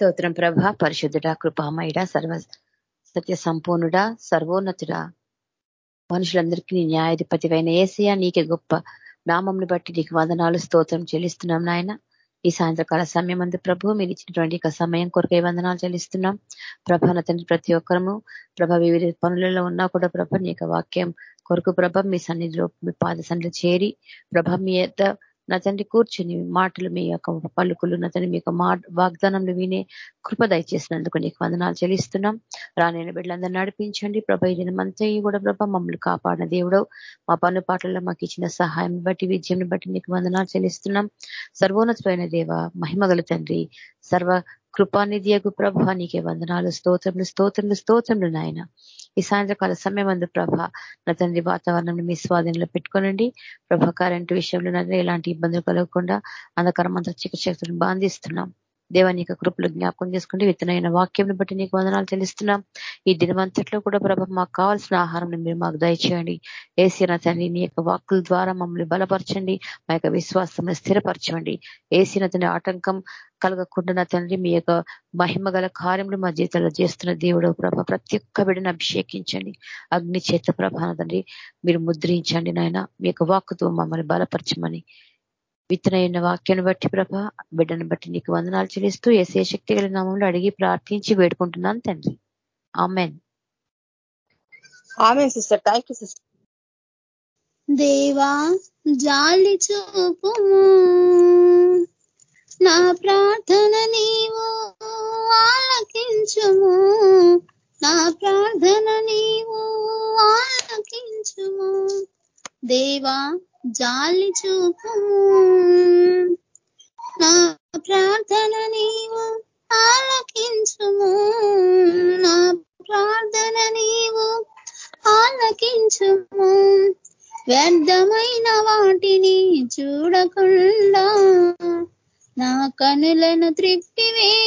స్తోత్రం ప్రభ. పరిశుద్ధుడ కృపామయుడ సర్వ సత్య సంపూర్ణుడ సర్వోన్నతుడ. మనుషులందరికీ నీ న్యాయాధిపతివైన ఏసయా నీకే గొప్ప నామంని బట్టి నీకు వందనాలు స్తోత్రం చెల్లిస్తున్నాం నాయన. ఈ సాయంత్రకాల సమయం అందు ప్రభు మీరు ఇచ్చినటువంటి సమయం కొరకై వందనాలు చెల్లిస్తున్నాం. ప్రభాన తండ్రి ప్రతి ఒక్కరము ప్రభ వివిధ పనులలో ఉన్నా కూడా ప్రభ నీ వాక్యం కొరకు ప్రభ మీ సన్నిధిలో మీ పాద సన్నిధిలో చేరి ప్రభ మీ నా తండ్రి కూర్చుని మాటలు మీ యొక్క పలుకులు నా తండ్రి మీ యొక్క మా వాగ్దానంలో వినే కృప దయచేసినందుకు నీకు వందనాలు చెల్లిస్తున్నాం. రానైన బిడ్డలందరూ నడిపించండి. ప్రభ ఈ దినమంతా కూడా ప్రభ మమ్మల్ని కాపాడిన దేవుడవు. మా పన్ను పాటల్లో మాకు ఇచ్చిన సహాయం బట్టి విజయం బట్టి నీకు వందనాలు చెల్లిస్తున్నాం. సర్వోన్నతమైన దేవ మహిమగల తండ్రి సర్వ కృపానిధియకు ప్రభ నీకే వందనాలు స్తోత్రములు స్తోత్రములు స్తోత్రములు నాయన. ఈ సాయంత్రకాల సమయం అందు ప్రభ నా తండ్రి వాతావరణం మీ స్వాధీనంలో పెట్టుకోనండి. ప్రభ కరెంటు విషయంలో ఎలాంటి ఇబ్బందులు కలగకుండా అంధకారం అంతా చికిత్సను బాంధిస్తున్నాం. దేవాని యొక్క కృపలు జ్ఞాపకం చేసుకుంటే విత్తనైన వాక్యం బట్టి నీకు వందనాలు తెలుస్తున్నాం ఈ దినమంతట్లో కూడా ప్రభ మాకు కావాల్సిన ఆహారం మీరు మాకు దయచేయండి. ఏసీన తండ్రి నీ యొక్క వాక్కుల ద్వారా మమ్మల్ని బలపరచండి. మా యొక్క విశ్వాసం స్థిరపరచండి. ఏసీన తండ్రి ఆటంకం కలగకుండా తండ్రి మీ యొక్క మహిమ గల కార్యములు మా జీవితంలో చేస్తున్న దేవుడు ప్రభ ప్రతి ఒక్క బిడ్డను అభిషేకించండి. అగ్ని చేత ప్రభాన తండ్రి మీరు ముద్రించండి నాయన. మీ యొక్క వాక్కుతో మమ్మల్ని బలపరచమని విత్తనైన వాక్యాన్ని బట్టి ప్రభ బిడ్డను బట్టి నీకు వందనాలు చెల్లిస్తూ ఎసే శక్తి గల నామంలో అడిగి ప్రార్థించి వేడుకుంటున్నాను తండ్రి. Amen. Sister. Thank you sister. దేవా జాలి చూపుము. నా ప్రార్థన నీవు ఆలకించుము. నా ప్రార్థన నీవు ఆలకించుము. దేవా జాలి చూపు. నా ప్రార్థన నీవు ఆలకించుము. నా ప్రార్థన నీవు ఆలకించుము. వ్యర్థమైన వాటిని చూడకుండా నా కనులను త్రిప్పివేయుము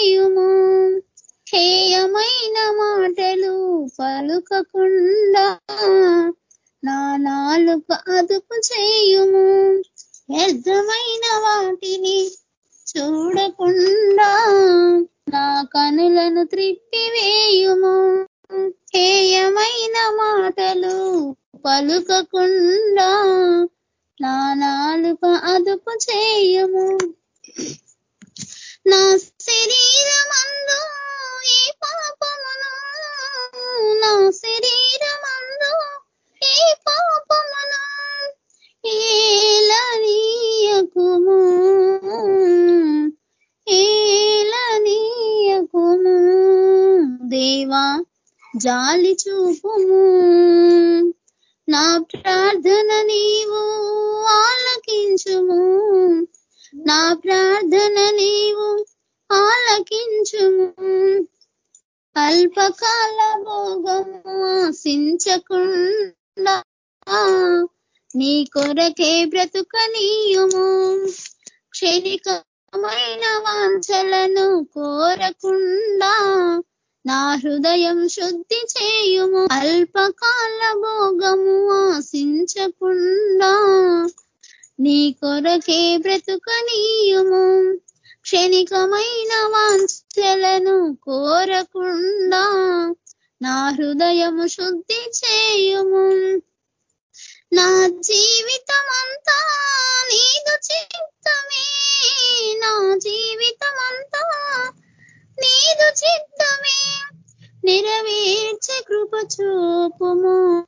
చూపుము.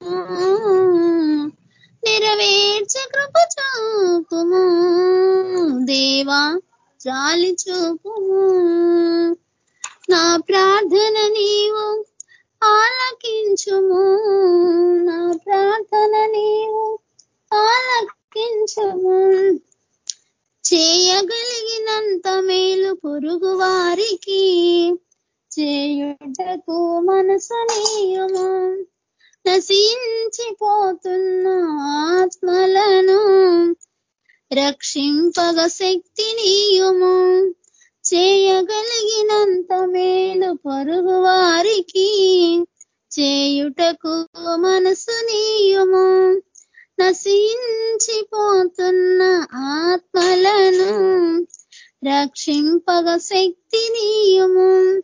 నెరవేర్చ కృప చూపుము. దేవా జాలి చూపుము. నా ప్రార్థన నీవు ఆలకించుము. నా ప్రార్థన నీవు ఆలకించుము. చేయగలిగినంత మేలు పొరుగు వారికి. చేయుటకు మనసు నీయము. నశించిపోతున్న ఆత్మలను రక్షింపగ శక్తి నీయము. చేయగలిగినంత మేలు పొరుగు వారికి చేయుటకు మనసు నీయము. నశించిపోతున్న ఆత్మలను రక్షింపగ శక్తి నీయము.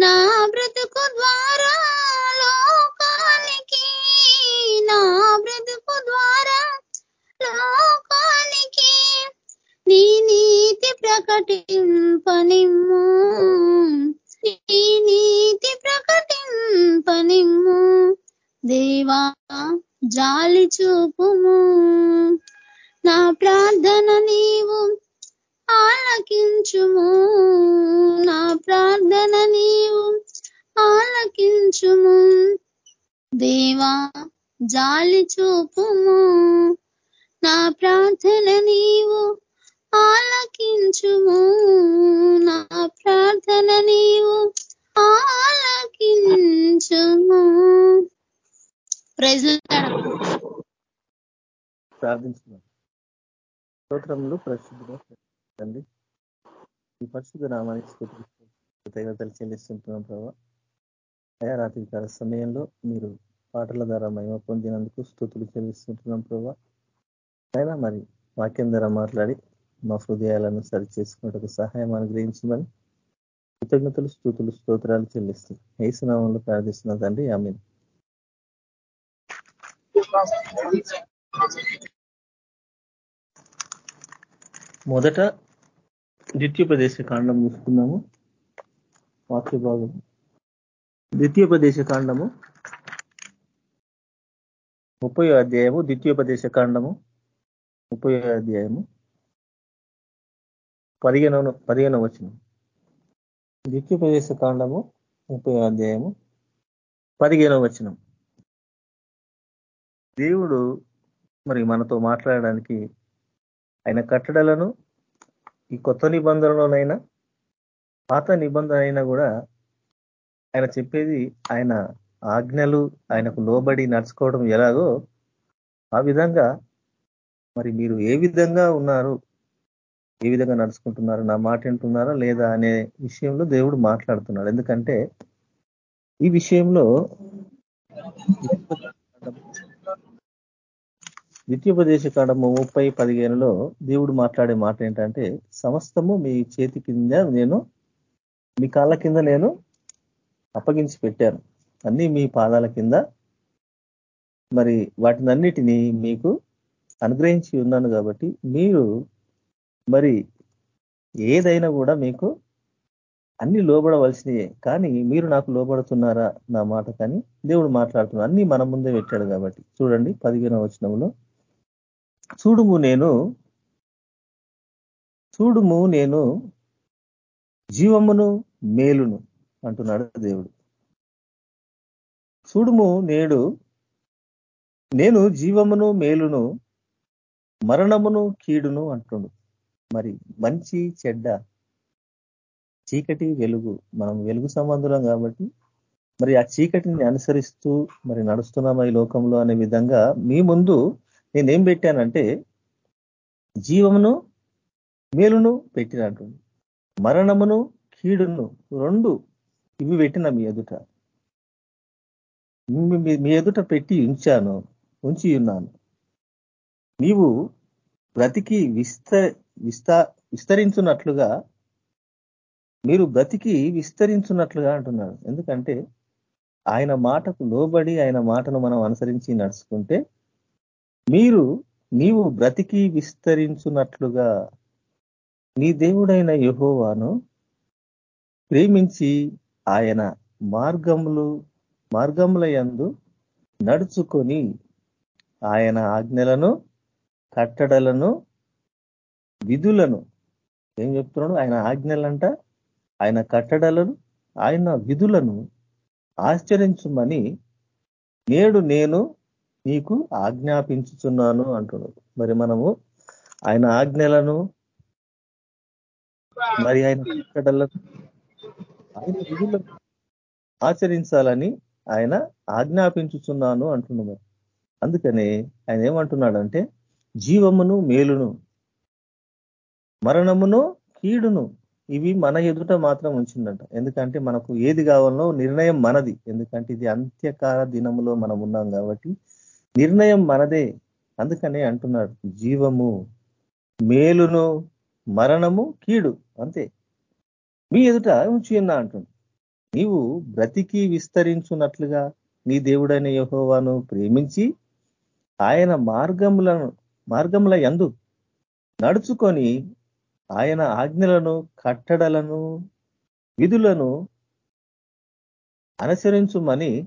నా బ్రతుకు ద్వారా లోకానికి నా బ్రతుకు ద్వారా లోకానికి నీ నీతి ప్రకటింపనిమ్ము. నీ నీతి ప్రకటింపనిమ్ము. దేవా జాలి చూపుము. నా ప్రార్థన నీవు ఆలకించుము. నా ప్రార్థన నీవు ఆలకించుము. దేవా జాలి చూపుము. నా ప్రార్థన నీవు ఆలకించుము. నా ప్రార్థన నీవు ఆలకించుము. ప్రార్థించున్నాం స్తోత్రములు తండ్రి ఈ పరిశుద్ధ నామానికి కృతజ్ఞతలు చెల్లిస్తుంటున్నాం ప్రభావ అయా రాత్రి కాల సమయంలో మీరు పాటల ద్వారా మహిమ పొందినందుకు స్థుతులు చెల్లిస్తుంటున్నాం ప్రభావ అయినా మరి వాక్యం ద్వారా మాట్లాడి మా హృదయాలను సరి చేసుకున్నట్టు సహాయం అనుగ్రహించమని కృతజ్ఞతలు స్థుతులు స్తోత్రాలు చెల్లిస్తాం సునామంలో ప్రార్థిస్తున్నా తండ్రి. ఆమె మొదట ద్వితీయోపదేశ కాండం చూసుకున్నాము వాక్య భాగం ద్వితీయోపదేశ కాండము. ముప్పై అధ్యాయము ద్వితీయోపదేశ కాండము. ముప్పై అధ్యాయము. పదిహేనవ పదిహేనవ వచ్చిన ద్వితీయోపదేశ కాండము ముప్పై అధ్యాయము. పదిహేనవ వచనం. దేవుడు మరి మనతో మాట్లాడడానికి ఆయన కట్టడలను ఈ కొత్త నిబంధనలోనైనా పాత నిబంధన అయినా కూడా ఆయన చెప్పేది ఆయన ఆజ్ఞలు ఆయనకు లోబడి నడుచుకోవడం ఎలాగో ఆ విధంగా మరి మీరు ఏ విధంగా ఉన్నారు ఏ విధంగా నడుచుకుంటున్నారు నా మాట వింటున్నారా లేదా అనే విషయంలో దేవుడు మాట్లాడుతున్నాడు. ఎందుకంటే ఈ విషయంలో ద్వితీయోపదేశ కాండము ముప్పై పదిహేనులో దేవుడు మాట్లాడే మాట ఏంటంటే సమస్తము మీ చేతి కింద నేను మీ కాళ్ళ కింద నేను అప్పగించి పెట్టాను. అన్ని మీ పాదాల కింద. మరి వాటినన్నిటినీ మీకు అనుగ్రహించి ఉన్నాను కాబట్టి మీరు మరి ఏదైనా కూడా మీకు అన్ని లోబడవలసినయే. కానీ మీరు నాకు లోబడుతున్నారా? నా మాట కానీ దేవుడు మాట్లాడుతున్నారు అన్ని మన ముందే పెట్టాడు కాబట్టి. చూడండి పదిహేనవ వచనంలో. చూడుము నేను చూడుము నేను జీవమును మేలును అంటున్నాడు దేవుడు. చూడుము నేడు నేను జీవమును మేలును మరణమును కీడును అంటుండు. మరి మంచి చెడ్డ చీకటి వెలుగు మనం వెలుగు సంబంధులం కాబట్టి మరి ఆ చీకటిని అనుసరిస్తూ మరి నడుస్తున్నామా ఈ లోకంలో అనే విధంగా మీ ముందు నేనేం పెట్టానంటే జీవమును మేలును పెట్టినట్టు మరణమును కీడును రెండు ఇవి పెట్టిన మీ ఎదుట. మీ ఎదుట పెట్టి ఉంచాను ఉంచి ఉన్నాను. నీవు బ్రతికి విస్త విస్తా విస్తరించున్నట్లుగా మీరు బ్రతికి విస్తరించున్నట్లుగా అంటున్నాడు. ఎందుకంటే ఆయన మాటకు లోబడి ఆయన మాటను మనం అనుసరించి నడుచుకుంటే మీరు నీవు బ్రతికి విస్తరించున్నట్లుగా నీ దేవుడైన యహోవాను ప్రేమించి ఆయన మార్గములు మార్గముల యందు నడుచుకొని ఆయన ఆజ్ఞలను కట్టడలను విధులను ఏం చెప్తున్నాడు? ఆయన ఆజ్ఞలంట ఆయన కట్టడలను ఆయన విధులను ఆశ్చర్యించమని నేడు నేను నీకు ఆజ్ఞాపించుచున్నాను అంటున్నాడు. మరి మనము ఆయన ఆజ్ఞలను మరి ఆయన కట్టడలను ఆయన విధులను ఆచరించాలని ఆయన ఆజ్ఞాపించుచున్నాను అంటున్నాడు. అందుకనే ఆయన ఏమంటున్నాడంటే జీవమును మేలును మరణమును కీడును ఇవి మన ఎదుట మాత్రం ఉంచిందంట. ఎందుకంటే మనకు ఏది కావాలో నిర్ణయం మనది. ఎందుకంటే ఇది అంత్యకాల దినములో మనం ఉన్నాం కాబట్టి నిర్ణయం మనదే. అందుకనే అంటున్నాడు జీవము మేలును మరణము కీడు. అంతే. మీ ఎదుట ఉంచి ఉన్నా అంటుంది. నీవు బ్రతికి విస్తరించున్నట్లుగా నీ దేవుడైన యహోవాను ప్రేమించి ఆయన మార్గములను మార్గముల ఎందు నడుచుకొని ఆయన ఆజ్ఞలను కట్టడలను విధులను అనుసరించుమని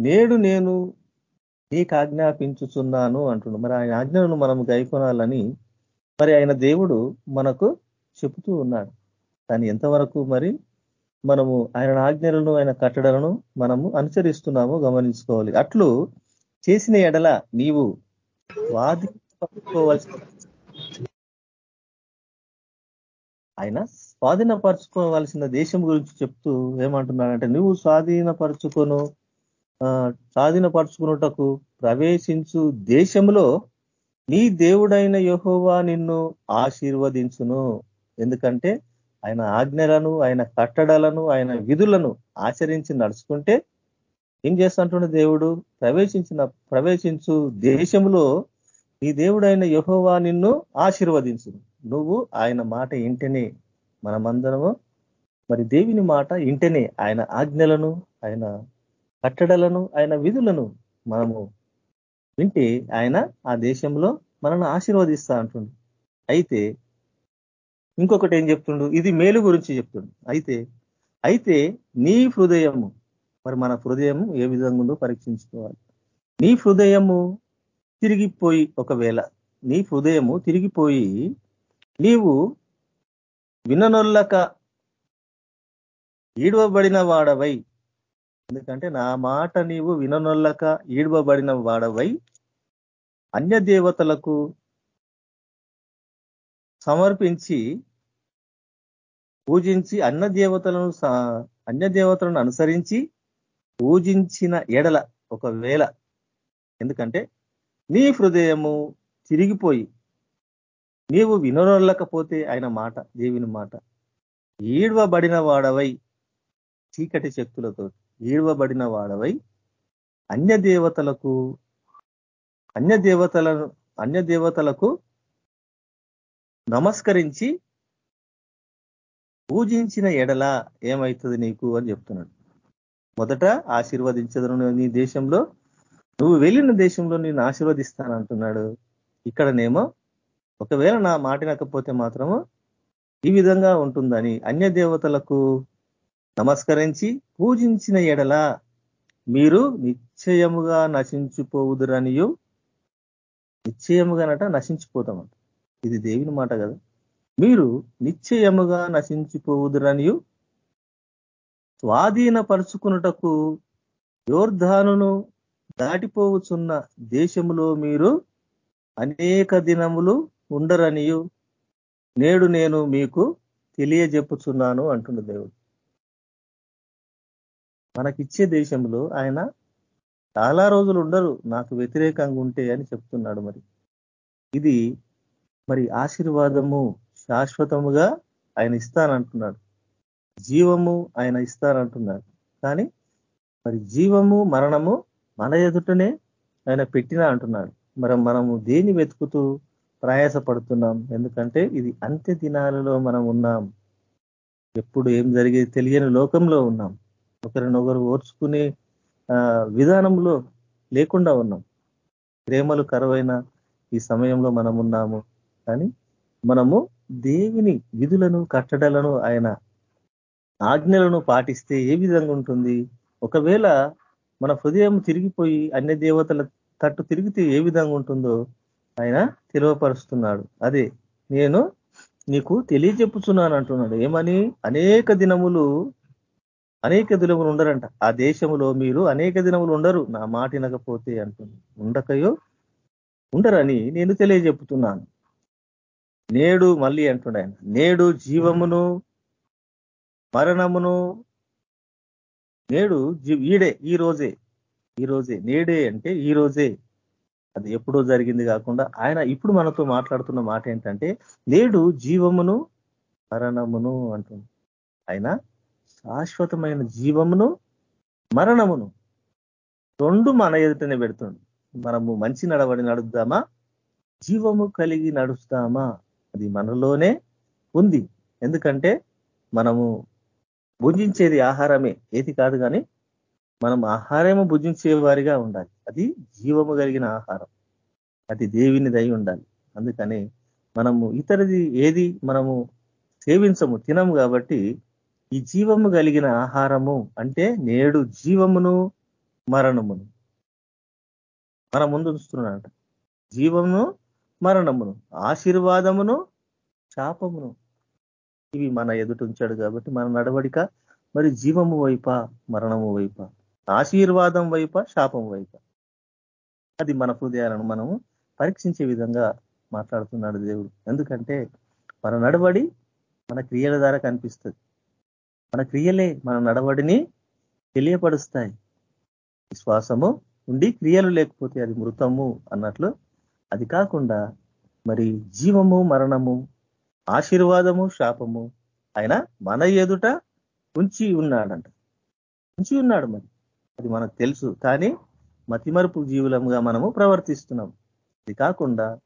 నేడు నేను నీకు ఆజ్ఞాపించుచున్నాను అంటుండు. మరి ఆయన ఆజ్ఞలను మనం గైకొనాలని మరి ఆయన దేవుడు మనకు చెబుతూ ఉన్నాడు. కానీ ఎంతవరకు మరి మనము ఆయన ఆజ్ఞలను ఆయన కట్టడలను మనము అనుసరిస్తున్నామో గమనించుకోవాలి. అట్లు చేసిన ఎడల నీవు స్వాధీనపరచుకోవాల్సిన ఆయన స్వాధీనపరచుకోవాల్సిన దేశం గురించి చెప్తూ ఏమంటున్నాడంటే నువ్వు స్వాధీనపరచుకొను స్వాధీనపరుచుకున్నటకు ప్రవేశించు దేశంలో నీ దేవుడైన యహోవా నిన్ను ఆశీర్వదించును. ఎందుకంటే ఆయన ఆజ్ఞలను ఆయన కట్టడలను ఆయన విధులను ఆచరించి నడుచుకుంటే ఏం చేస్తుంటున్న దేవుడు? ప్రవేశించిన ప్రవేశించు దేశంలో నీ దేవుడైన యహోవా నిన్ను ఆశీర్వదించు నువ్వు ఆయన మాట ఇంటనే మనమందరము. మరి దేవుని మాట ఇంటనే ఆయన ఆజ్ఞలను ఆయన కట్టడలను ఆయన విధులను మనము వింటే ఆయన ఆ దేశంలో మనల్ని ఆశీర్వదిస్తా అంటుండు. అయితే ఇంకొకటి ఏం చెప్తుండు? ఇది మేలు గురించి చెప్తుండు. అయితే అయితే నీ హృదయము మరి మన హృదయం ఏ విధంగా ఉందో పరీక్షించుకోవాలి. నీ హృదయము తిరిగిపోయి ఒకవేళ నీ హృదయము తిరిగిపోయి నీవు విననొల్లక ఈడవబడిన వాడవై ఎందుకంటే నా మాట నీవు విననొల్లక ఈడవబడిన వాడవై అన్య దేవతలకు సమర్పించి పూజించి అన్న దేవతలను అన్య దేవతలను అనుసరించి పూజించిన ఎడల ఒకవేళ ఎందుకంటే నీ హృదయము తిరిగిపోయి నీవు వినొల్లకపోతే ఆయన మాట దేవుని మాట ఈడ్వబడిన వాడవై చీకటి శక్తులతో ఈడవబడిన వాడవై అన్యదేవతలకు దేవతలకు అన్యదేవతలకు దేవతలకు నమస్కరించి పూజించిన ఎడల ఏమవుతుంది నీకు అని చెప్తున్నాడు. మొదట ఆశీర్వదించదను నీ దేశంలో నువ్వు వెళ్ళిన దేశంలో నేను ఆశీర్వదిస్తానంటున్నాడు. ఇక్కడనేమో ఒకవేళ నా మాటినకపోతే మాత్రము ఈ విధంగా ఉంటుందని అన్య దేవతలకు నమస్కరించి పూజించిన ఎడల మీరు నిశ్చయముగా నశించిపోవుదురనియు. నిశ్చయముగానట నశించిపోతామంట. ఇది దేవుని మాట కదా. మీరు నిశ్చయముగా నశించిపోవుదురనియు. స్వాధీనపరుచుకున్నటకు యోర్ధానును దాటిపోవుచున్న దేశములో మీరు అనేక దినములు ఉండరనియు. నేడు నేను మీకు తెలియజెప్పుచున్నాను అంటున్న దేవుడు. మనకిచ్చే దేశంలో ఆయన చాలా రోజులు ఉండరు నాకు వ్యతిరేకంగా ఉంటే అని చెప్తున్నాడు మరి. ఇది మరి ఆశీర్వాదము శాశ్వతముగా ఆయన ఇస్తానంటున్నాడు. జీవము ఆయన ఇస్తానంటున్నాడు. కానీ మరి జీవము మరణము మన ఎదుటనే ఆయన పెట్టినా అంటున్నాడు. మరి మనము దేని వెతుకుతూ ప్రయాసపడుతున్నాం? ఎందుకంటే ఇది అంత్య దినాలలో మనం ఉన్నాం. ఎప్పుడు ఏం జరిగేది తెలియని లోకంలో ఉన్నాం. ఒకరినొకరు ఓర్చుకునే విధానంలో లేకుండా ఉన్నాం. ప్రేమలు కరువైన ఈ సమయంలో మనం ఉన్నాము కానీ మనము దేవుని విధులను కట్టడలను ఆయన ఆజ్ఞలను పాటిస్తే ఏ విధంగా ఉంటుంది? ఒకవేళ మన హృదయం తిరిగిపోయి అన్య దేవతల తట్టు తిరిగితే ఏ విధంగా ఉంటుందో ఆయన తెలియపరుస్తున్నాడు. అదే నేను నీకు తెలియజెప్పుచున్నాను అంటున్నాడు. ఏమని? అనేక దినములు అనేక దినములు ఉండరంట. ఆ దేశంలో మీరు అనేక దినములు ఉండరు. నా మాట వినకపోతే అంటుంది. ఉండకయో? ఉండరని నేను తెలియజెప్పుతున్నాను. నేడు మళ్ళీ అంటుండ ఆయన. నేడు జీవమును మరణమును నేడు ఈడే ఈ రోజే. ఈ రోజే. నేడే అంటే ఈ రోజే. అది ఎప్పుడో జరిగింది కాకుండా ఆయన ఇప్పుడు మనతో మాట్లాడుతున్న మాట ఏంటంటే నేడు జీవమును మరణమును అంటుంది ఆయన శాశ్వతమైన జీవమును మరణమును రెండు మన ఎదుటనే పెడుతుంది. మనము మంచి నడవడి నడుద్దామా? జీవము కలిగి నడుస్తామా? అది మనలోనే ఉంది. ఎందుకంటే మనము భుజించేది ఆహారమే. ఏది కాదు కానీ మనం ఆహారము భుజించే వారిగా ఉండాలి. అది జీవము కలిగిన ఆహారం. అది దేవిని దై ఉండాలి. అందుకని మనము ఇతరది ఏది మనము సేవించము తినము కాబట్టి ఈ జీవము కలిగిన ఆహారము అంటే నేడు జీవమును మరణమును. మన ముందు ఉంచుతున్నాడంట. జీవమును మరణమును ఆశీర్వాదమును శాపమును. ఇవి మన ఎదుట ఉంచాడు కాబట్టి మన నడవడిక మరి జీవము వైప మరణము వైప ఆశీర్వాదం వైప శాపం వైప. అది మన హృదయాలను మనము పరీక్షించే విధంగా మాట్లాడుతున్నాడు దేవుడు. ఎందుకంటే మన నడవడి మన క్రియల ద్వారా కనిపిస్తుంది. మన క్రియలే మన నడవడిని తెలియపరుస్తాయి. విశ్వాసము ఉండి క్రియలు లేకపోతే అది మృతము అన్నట్లు అది కాకుండా మరి జీవము మరణము ఆశీర్వాదము శాపము ఆయన మన ఎదుట ఉంచి ఉన్నాడంట. ఉంచి ఉన్నాడు మరి. అది మనకు తెలుసు. కానీ మతిమరుపు జీవులముగా మనము ప్రవర్తిస్తున్నాం. ఇది కాకుండా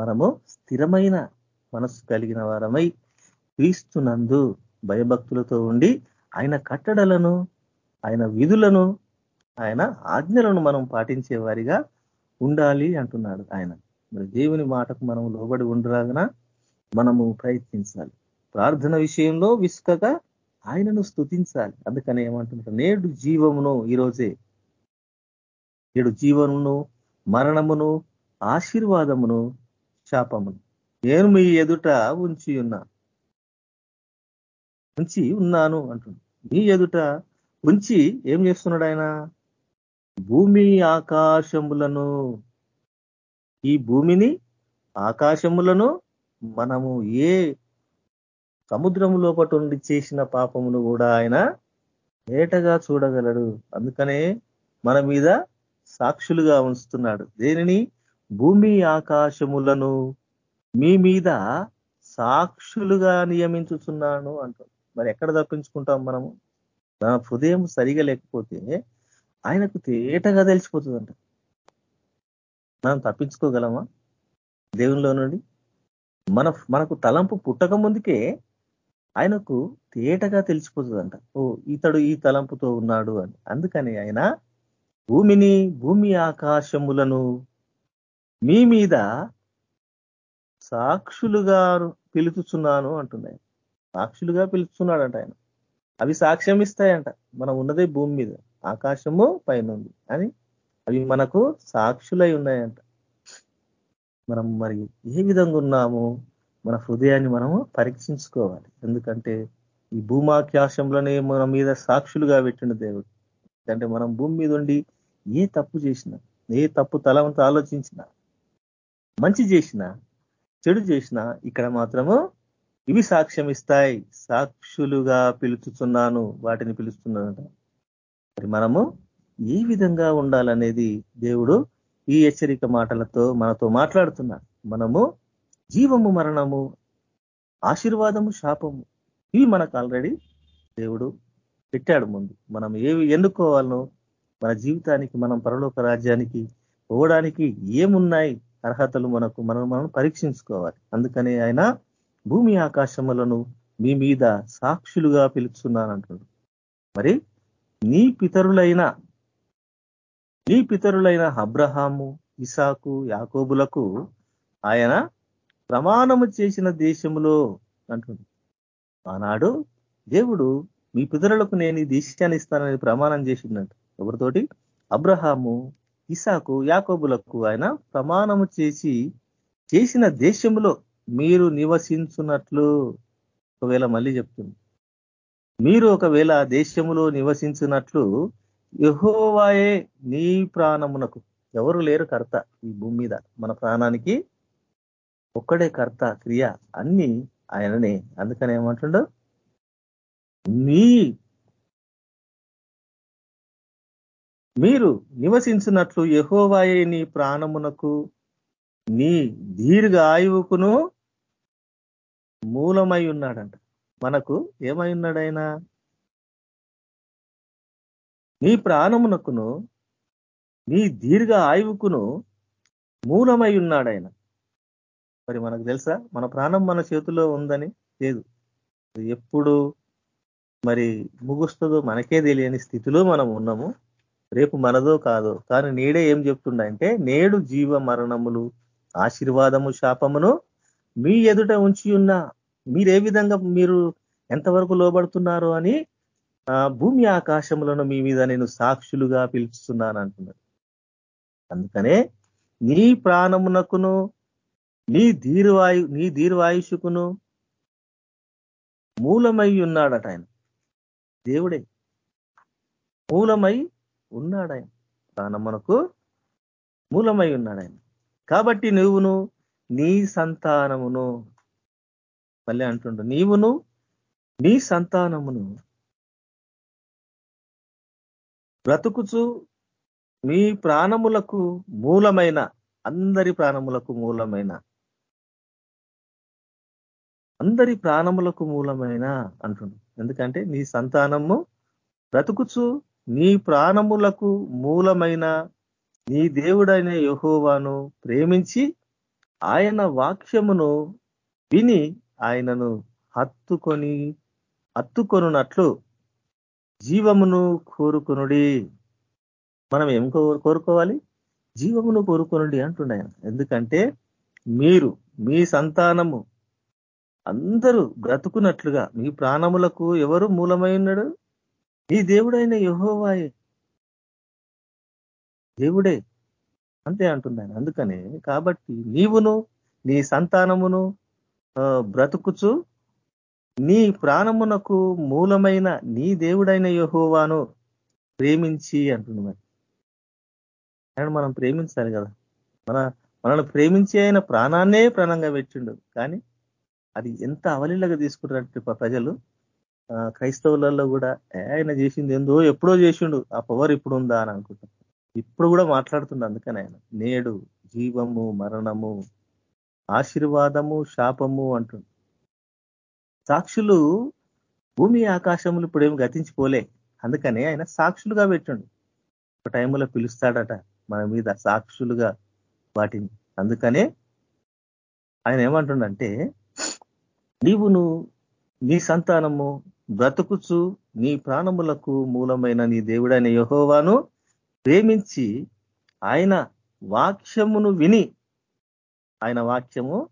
మనము స్థిరమైన మనసు కలిగిన వారమై క్రీస్తునందు భయభక్తులతో ఉండి ఆయన కట్టడలను ఆయన విధులను ఆయన ఆజ్ఞలను మనం పాటించే వారిగా ఉండాలి అంటున్నాడు ఆయన. మరి దేవుని మాటకు మనం లోబడి ఉండరాగన మనము ప్రయత్నించాలి. ప్రార్థన విషయంలో విసుకక ఆయనను స్థుతించాలి అందుకని ఏమంటున్నారు నేడు జీవమును ఈరోజే నేడు జీవమును మరణమును ఆశీర్వాదమును శాపమును. నేను మీ ఎదుట ఉంచి ఉన్నా ఉంచి ఉన్నాను అంటున్నాడు మీ ఎదుట ఉంచి ఏం చేస్తున్నాడు ఆయన? భూమి ఆకాశములను ఈ భూమిని ఆకాశములను మనము ఏ సముద్రము లోపట ఉండి చేసిన పాపమును కూడా ఆయన ఏటగా చూడగలడు. అందుకనే మన మీద సాక్షులుగా ఉంచుతున్నాడు. దేనిని? భూమి ఆకాశములను మీ మీద సాక్షులుగా నియమించుతున్నాను అంటాడు మరి ఎక్కడ తప్పించుకుంటాం మనము నా హృదయం సరిగా లేకపోతే ఆయనకు తేటగా తెలిసిపోతుందంట. మనం తప్పించుకోగలమా? దేవునిలో నుండి? మన మనకు తలంపు పుట్టక ముందుకే ఆయనకు తేటగా తెలిసిపోతుందంట. ఓ ఇతడు ఈ తలంపుతో ఉన్నాడు అని. అందుకని ఆయన భూమిని భూమి ఆకాశములను మీ మీద సాక్షులుగా పిలుచుచున్నాను అంటున్నాయి. సాక్షులుగా పిలుచున్నాడంట ఆయన. అవి సాక్ష్యం ఇస్తాయంట. మనం ఉన్నదే భూమి మీద. ఆకాశము పైన ఉంది అని అవి మనకు సాక్షులై ఉన్నాయంట. మనం మరి ఏ విధంగా ఉన్నాము? మన హృదయాన్ని మనము పరీక్షించుకోవాలి. ఎందుకంటే ఈ భూమాఖ్యాసంలోనే మన మీద సాక్షులుగా పెట్టిన దేవుడు. ఎందుకంటే మనం భూమి మీద ఉండి ఏ తప్పు చేసినా ఏ తప్పు తలవంత ఆలోచించినా మంచి చేసినా చెడు చేసినా ఇక్కడ మాత్రము ఇవి సాక్ష్యం ఇస్తాయి. సాక్షులుగా పిలుచుతున్నాను వాటిని పిలుస్తున్నానట మరి మనము ఏ విధంగా ఉండాలనేది దేవుడు ఈ హెచ్చరిక మాటలతో మనతో మాట్లాడుతున్నాడు. మనము జీవము మరణము ఆశీర్వాదము శాపము ఇవి మనకు ఆల్రెడీ దేవుడు పెట్టాడు ముందు. మనం ఏవి ఎన్నుకోవాలనో మన జీవితానికి మనం పరలోక రాజ్యానికి పోవడానికి ఏమున్నాయి అర్హతలు మనకు మనం మనం పరీక్షించుకోవాలి. అందుకని ఆయన భూమి ఆకాశములను మీ మీద సాక్షులుగా పిలుచున్నానంటున్నాడు. మరి నీ పితరులైన నీ పితరులైన అబ్రహాము ఇసాకు యాకోబులకు ఆయన ప్రమాణము చేసిన దేశములో అంటుంది ఆనాడు దేవుడు మీ పితరులకు నేను ఈ దేశాన్ని ఇస్తానని ప్రమాణం చేసిందంట ఎవరితోటి? అబ్రహాము ఇసాకు యాకోబులకు ఆయన ప్రమాణము చేసి చేసిన దేశంలో మీరు నివసించున్నట్లు ఒకవేళ మళ్ళీ చెప్తుంది మీరు ఒకవేళ దేశములో నివసించినట్లు యహోవాయే నీ ప్రాణమునకు. ఎవరు లేరు కర్త ఈ భూమి మీద. మన ప్రాణానికి ఒక్కడే కర్త క్రియ అన్ని ఆయననే. అందుకని ఏమంటుండో? నీ మీరు నివసించినట్లు యహోవాయే నీ ప్రాణమునకు నీ దీర్ఘ ఆయువుకును మూలమై ఉన్నాడంట. మనకు ఏమై ఉన్నాడైనా? నీ ప్రాణమునకును నీ దీర్ఘ ఆయువుకును మూలమై ఉన్నాడు మరి మనకు తెలుసా? మన ప్రాణం మన చేతిలో ఉందని లేదు. ఎప్పుడు మరి ముగుస్తుందో మనకే తెలియని స్థితిలో మనం ఉన్నాము. రేపు మనదో కాదో. కానీ నేడే ఏం చెప్తుండంటే నేడు జీవ మరణములు ఆశీర్వాదము శాపమును మీ ఎదుట ఉంచి ఉన్నా మీరు ఏ విధంగా మీరు ఎంతవరకు లోబడుతున్నారు అని భూమి ఆకాశములను మీ మీద నేను సాక్షులుగా పిలుస్తున్నాను అంటున్నాడు. అందుకనే నీ ప్రాణమునకును నీ దీర్వాయు నీ దీర్వాయుషుకును మూలమై ఉన్నాడట ఆయన. దేవుడే మూలమై ఉన్నాడు ఆయన. ప్రాణమునకు మూలమై ఉన్నాడు ఆయన. కాబట్టి నువ్వును నీ సంతానమును మళ్ళీ అంటుండు నీవును నీ సంతానమును బ్రతుకుచు మీ ప్రాణములకు మూలమైన అందరి ప్రాణములకు మూలమైన అందరి ప్రాణములకు మూలమైన అంటుండు. ఎందుకంటే నీ సంతానము బ్రతుకుచు నీ ప్రాణములకు మూలమైన నీ దేవుడైన యహోవాను ప్రేమించి ఆయన వాక్యమును విని ఆయనను హత్తుకొని హత్తుకొనున్నట్లు జీవమును కోరుకునుడి. మనం ఏం కోరుకోవాలి? జీవమును కోరుకునుడి అంటుండే ఎందుకంటే మీరు మీ సంతానము అందరూ బ్రతుకున్నట్లుగా మీ ప్రాణములకు ఎవరు మూలమై ఉన్నాడు? దేవుడైన యహోవాయే. దేవుడే అంతే అంటున్నాను అందుకనే కాబట్టి నీవును నీ సంతానమును బ్రతుకుచు. నీ ప్రాణమునకు మూలమైన నీ దేవుడైన యహోవాను ప్రేమించి అంటున్నాడు ఆయన మనం ప్రేమించాలి కదా. మన మనల్ని ప్రేమించి ఆయన ప్రాణాన్నే ప్రాణంగా పెట్టిండు. కానీ అది ఎంత అవలీలగా తీసుకుంటారంటే ప్రజలు. క్రైస్తవులలో కూడా ఆయన చేసింది ఏందో ఎప్పుడో చేసిండు. ఆ పవర్ ఇప్పుడు ఉందా అని అనుకుంటాం ఇప్పుడు కూడా మాట్లాడుతుండ అందుకని ఆయన. నేడు జీవము మరణము ఆశీర్వాదము శాపము అంటుండు. సాక్షులు భూమి ఆకాశములు ఇప్పుడు ఏమి గతించిపోలే. అందుకనే ఆయన సాక్షులుగా పెట్టండు. ఒక టైంలో పిలుస్తాడట మన మీద సాక్షులుగా వాటిని. అందుకనే ఆయన ఏమంటుండంటే నువ్వు నీ సంతానము బ్రతుకుచు నీ ప్రాణములకు మూలమైన నీ దేవుడైన యహోవాను ప్రేమించి ఆయన వాక్యమును విని ఆయన వాక్యము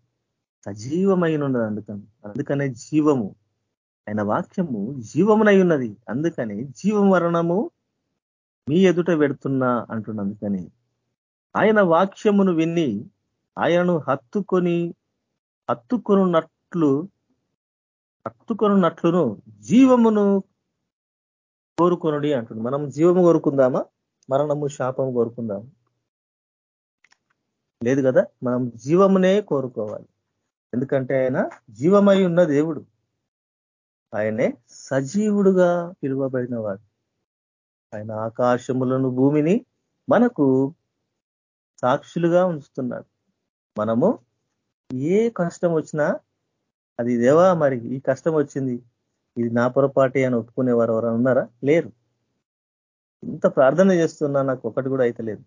సజీవమైన ఉన్నది అందుకని. అందుకనే జీవము. ఆయన వాక్యము జీవమునై ఉన్నది అందుకని జీవం మరణము మీ ఎదుట పెడుతున్నా అంటున్న అందుకని. ఆయన వాక్యమును విని ఆయనను హత్తుకొని హత్తుకొనున్నట్లు హత్తుకొనున్నట్లును జీవమును కోరుకొనుడి అంటుంది మనం జీవము కోరుకుందామా? మరణము శాపము కోరుకుందాము? లేదు కదా? మనం జీవమునే కోరుకోవాలి. ఎందుకంటే ఆయన జీవమై ఉన్న దేవుడు. ఆయనే సజీవుడుగా పిలువబడినవాడు. ఆయన ఆకాశములను భూమిని మనకు సాక్షులుగా ఉంచుతున్నాడు. మనము ఏ కష్టం వచ్చినా అది దేవా మరి ఈ కష్టం వచ్చింది. ఇది నా పొరపాటే అని ఒప్పుకునేవారు ఎవరైనా ఉన్నారా? లేరు. ఇంత ప్రార్థన చేస్తున్నా నాకు ఒకటి కూడా అయితే లేదు.